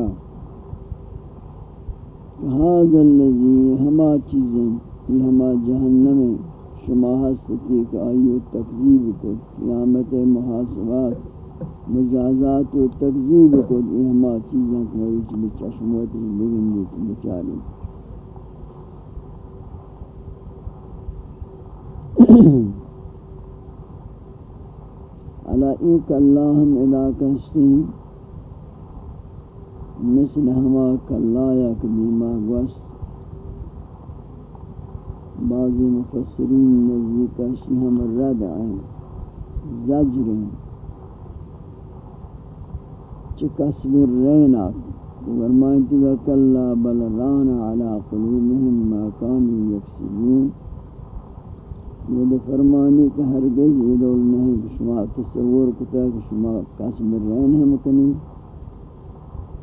هذا الذي ہما چیزیں یہ ہما جہنم شما ہستی کہ آئیو تکذیب کو قیامت محاسبات، مجازات و تکذیب کو یہ ہما چیزیں کہ ویچ بچشموت بگن دیت بچاری علا ایک اللہ ہم علاقہ سین مثل ہما کلایا کدیما گوست بعضی مفسرین نزدیک ہم رد آئیں زجر چکسب الرینات ورمائنتی وکلا بل ران على قلوبهم ما كانوا يكسبون یہ دو فرمانی کہ ہرگز یہ دول نہیں شما تصور کتا کہ شما قسم الرین ہم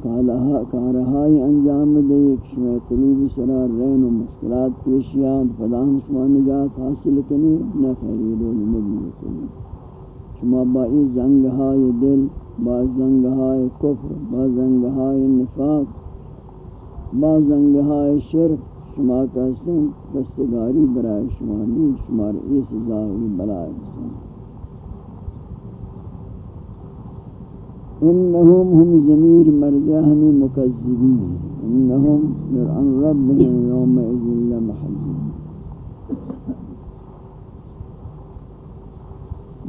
کنی کارہائی انجام دے، ایک شما قلوب سرار رین و مشکلات پیشیان فلاہم شما نجات حاصل کنی نفری رول نبی کنی. شما با ای زنگہائی دل، با زنگہائی کفر، با زنگہائی نفاق، با زنگہائی شرک، شما کہتے ہیں دستگاری برای شما نہیں شما اس ظاہری برای شما. انہم ہم ضمیر مرجع ہمیں مکذبین انہم عن ربهم یوم اذن لمحجوب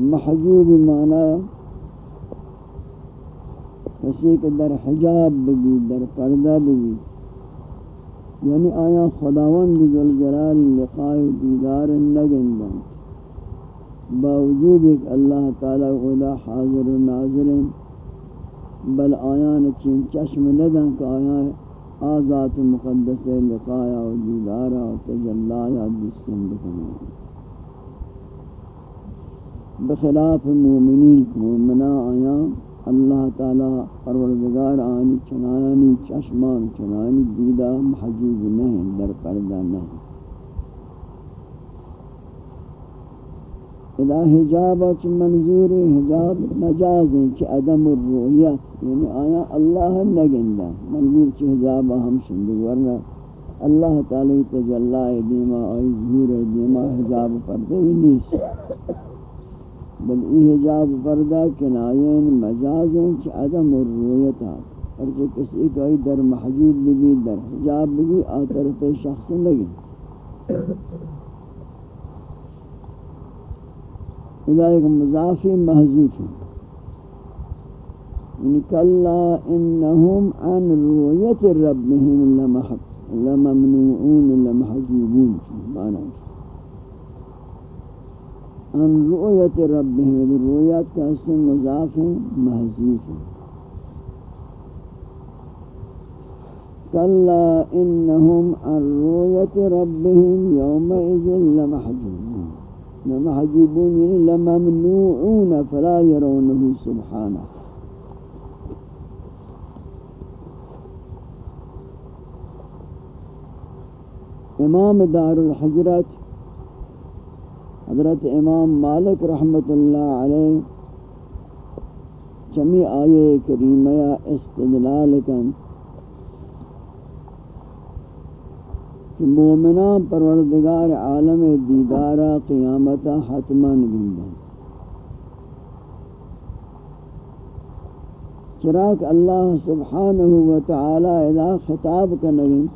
محجوب معنی کسی کہ در حجاب بگی، در پردہ بگی۔ یعنی آیا خداوند ذوالجلال لقاء دیدار نگندن۔ باوجود ایک اللہ تعالی خدا حاضر و ناظر ہیں۔ بل آیان چین چشم ندن کہ آیان آزات مقدس لقایا و دیدارا و تجلایا دستن بکنے بخلاف مومنین مومنہ آیان اللہ تعالی پروردگار آنی چنانی چشمان، چنانی دیدہ محجوب نہیں، در پردہ نہیں. ادا حجاب چ منظور حجاب مجاز چ عدم الرؤیت یعنی آیا اللہ نگندا منظور چ حجاب ہم شند ورنہ اللہ تعالی تجلی دیما ای ظہور دیما، حجاب پردہ ہی نہیں بل ای حجاب پردہ کنائین مجاز چ عدم الرؤیت اور جو کسی کوئی در محجوب بھی، در حجاب بھی آتر پہ شخص لگے اذا ایک مضافی محذوف ان کلا انہم عن رؤیت ربهم لممنوعون لمحجوبون. معنی ان رؤیت ربهم رؤیت کا اسم مضاف محذوف کلا انہم عن رؤیت ربهم یومئذ لمحجوبون. لمحجوبون یعنی لممنوعون، فلا يرونه سبحانه امام دار الحجرت حضرت امام مالک رحمت اللہ علیہ چمی آئے کریمہ استدلال کن. کہ مومنان پروردگار عالم دیدارا قیامتا حتما گندن۔ چراک اللہ سبحانہ و تعالی اذا خطاب کا نگی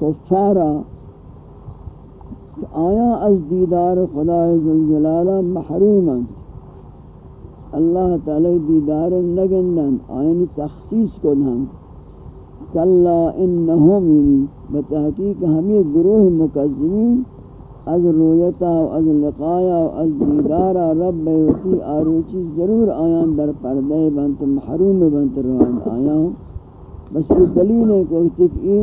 کفارا، آیا از دیدار خدا ذوالجلالہ محروما؟ اللہ تعالی دیدار نگندن، آئین تخصیص کو دھن کلا انہم بتحقیق ہمیں گروہ مکذبین از رویتا و از لقایا و از دیدارا رب بیوتی آروچی ضرور آیان در پردے بنت محروم بنت روان آیان. بس یہ دلیل ہے کہ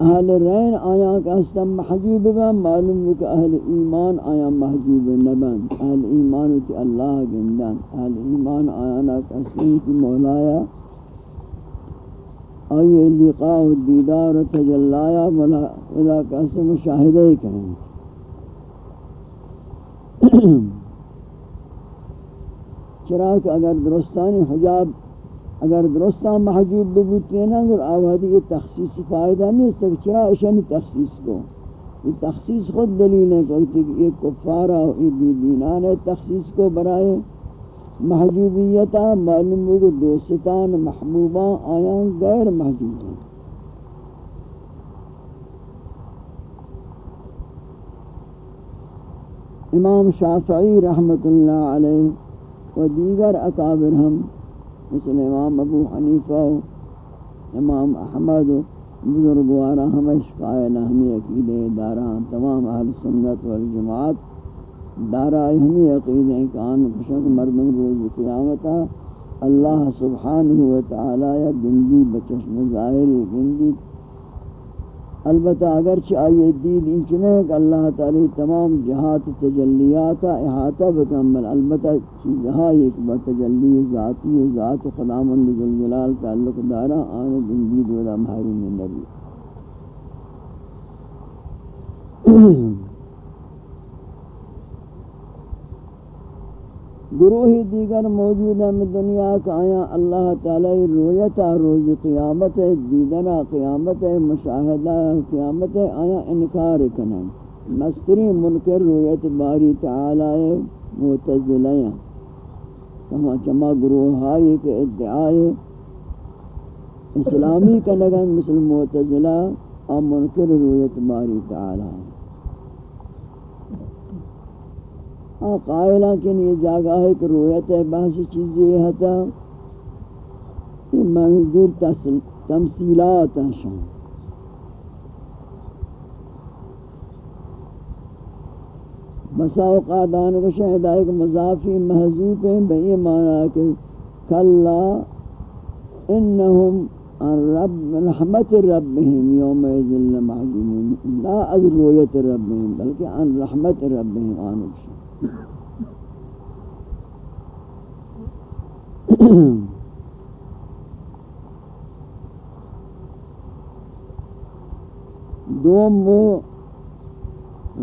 اہل رین آیان کا استم محجوب بن معلوم کہ اہل ایمان آیان محجوب نبن اہل ایمان ہوتی اللہ گندن. اہل ایمان آیانا کا استم کی مولایا. آئیے لقاء دیدار تجلایا ولا کیسے مشاہدہ کریں چراغ اگر درستانی حجاب اگر درستان محجوب ببوتی ہیں اگر آوازی یہ تخصیص فائدہ نہیں اس تک چرا اشانی تخصیص کو؟ یہ تخصیص خود دلیل ہے کہ یہ کفارہ یہ بیدینان ہے تخصیص کو برائے محجوبیتا معلوم ہو کہ دوستان محبوبان آیاں غیر محجوب ہیں۔ امام شافعی رحمت اللہ علیہ و دیگر اکابر ہم مثل امام ابو حنیفہ و امام احمد و بزرگوارا ہمیش قائل ہمیں عقیدے داران تمام اہل سنت والجماعت دارائی ہمی عقید ہیں کہ آن کشک، مردم روز قیامتا اللہ سبحانہ وتعالی گندی بچشم ظاہری، گندی البتہ اگرچہ آئیے دید انچنے کہ اللہ تعالی تمام جہات تجلیات احاطہ بکمل، البتہ چیزہا ایک با تجلی ذاتی و ذات و مند ذلجلال تعلق دارا، آن گندی دولا محروم نبی۔ [CLEARS THROAT] گروہ دیگر موجود ہیں۔ دنیا کا آیا اللہ تعالی رویت روز قیامت دیدنا قیامت مشاہدہ قیامت آیا انکار کنن۔ مستری منکر رویت باری تعالی معتزلیاں کما چما گروہ آئی کے ادعائے اسلامی کا لگن مثل معتزلہ اور منکر رویت باری تعالی ہاں ہاں، قائلہ کے لیے جاگا ہے کہ رویت ہے بہت چیزیں یہ ہتا یہ منظور تمثیلات ہیں شان بسا اوقات آنے کو شاید ایک مضافی محضوب ہیں بہی معنی کہ کلا انہم رب رحمت ربهم یوم ذل محجومون لا از رویت ربهم بلکہ عن رحمت ربهم آنک [COUGHS] دوم وہ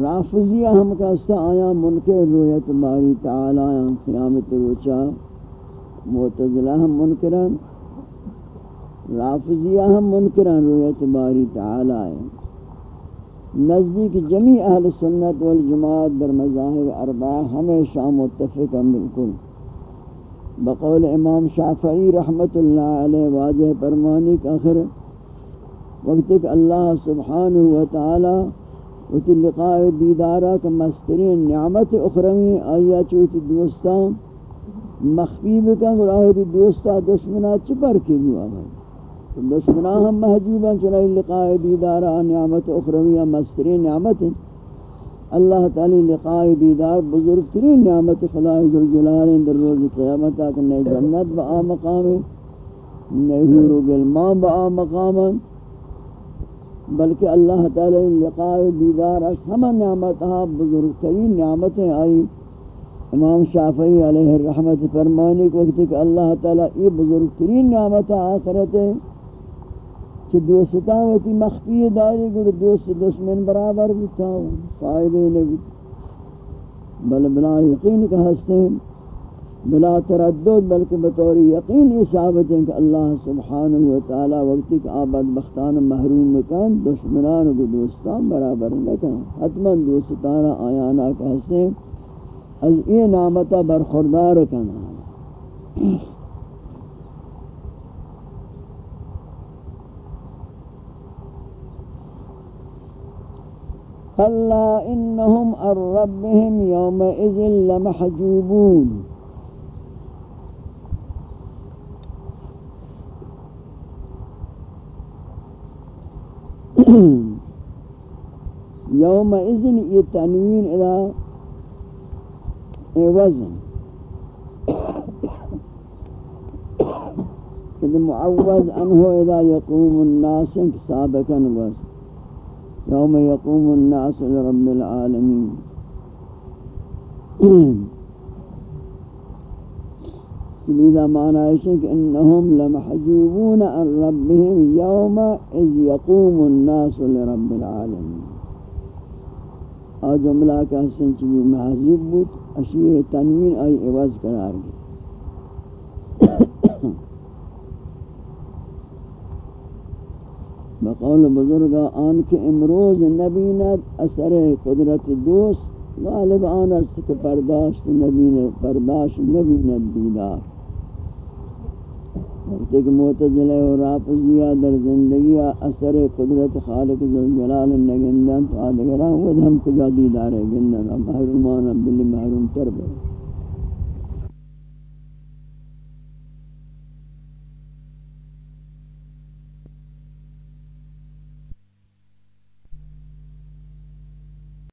رافضیہ ہم کہستا آیا، منکر رویت باری تعالی آیا قیامت روچا معتزلہ ہم منکرن رافضیہ ہم منکرن رویت باری تعالی آیا نزدیک جمی اہل سنت والجماعت در مذاہب اربع ہمیشہ متفق ہیں بالکل۔ بقول امام شافعی رحمت اللہ علیہ واجہ فرمانی کا آخر وقت کہ اللہ سبحانہ وتعالی وتی لقاء دیدارہ کا مسترین نعمت اخروی آیا چوتی دوستان مخفی بکن اور آہدی دوستا دشمنہ چپر کے بھی آگئی دشمنان ہم محجوباں چلائی لقاء دیدار نعمت اخرویہ مستری نعمت اللہ تعالی لقاء دیدار بزرگ ترین نعمت خدا ذوالجلال در روز قیامت کہ نئے جنت با مقام نئے حور و گلمان با مقام بلکہ اللہ تعالی لقاء دیدار ہم نعمت ہاں بزرگ ترین نعمتیں آئی امام شافعی علیہ الرحمت فرمانے کو وقت کہ اللہ تعالی یہ بزرگ ترین نعمت آخرت ہے۔ کہ دوستان ہوتی مخفی داری گر دوست دشمن برابر بتا فائدے نبی بل بلا یقین کا ہستے ہیں، بلا تردد، بلکہ بطور یقین یہ ثابت ہے کہ اللہ سبحانہ وتعالی وقتی کہ آباد بختان محروم مکان، دشمنان کو دوستان برابر نکان حتما دوستان آیانا کا ہستے ہیں، از این نعمتا برخوردار کنا كلا إنهم عن ربهم يومئذ لمحجوبون. [CLEARS THROAT] يومئذ يتنوين إلى وزن. [CLEARS THROAT] المعوذ عنه إذا يقوم الناس سابقا وزن. يوم يقوم الناس لرب العالمين. لذا معنى ہے إنهم لمحجوبون عن ربهم يوم إذ يقوم الناس لرب العالمين. آ جملہ کا حسن چبی محضوب بود اشیاء تنوین آئی عوض قرار. بقول بزرگا، آن کے امروز نبینت اثر قدرت دوست، غالب آن است کہ پرداشت نبینت پرداشت نبینت دیدار. وقتی کہ معتزلہ و رافضیہ در زندگی اثر قدرت خالق ذوالجلال نگندن تو آدھگران ود ہم کجا دیدار ہے گندن محرومان بلی محروم تر بے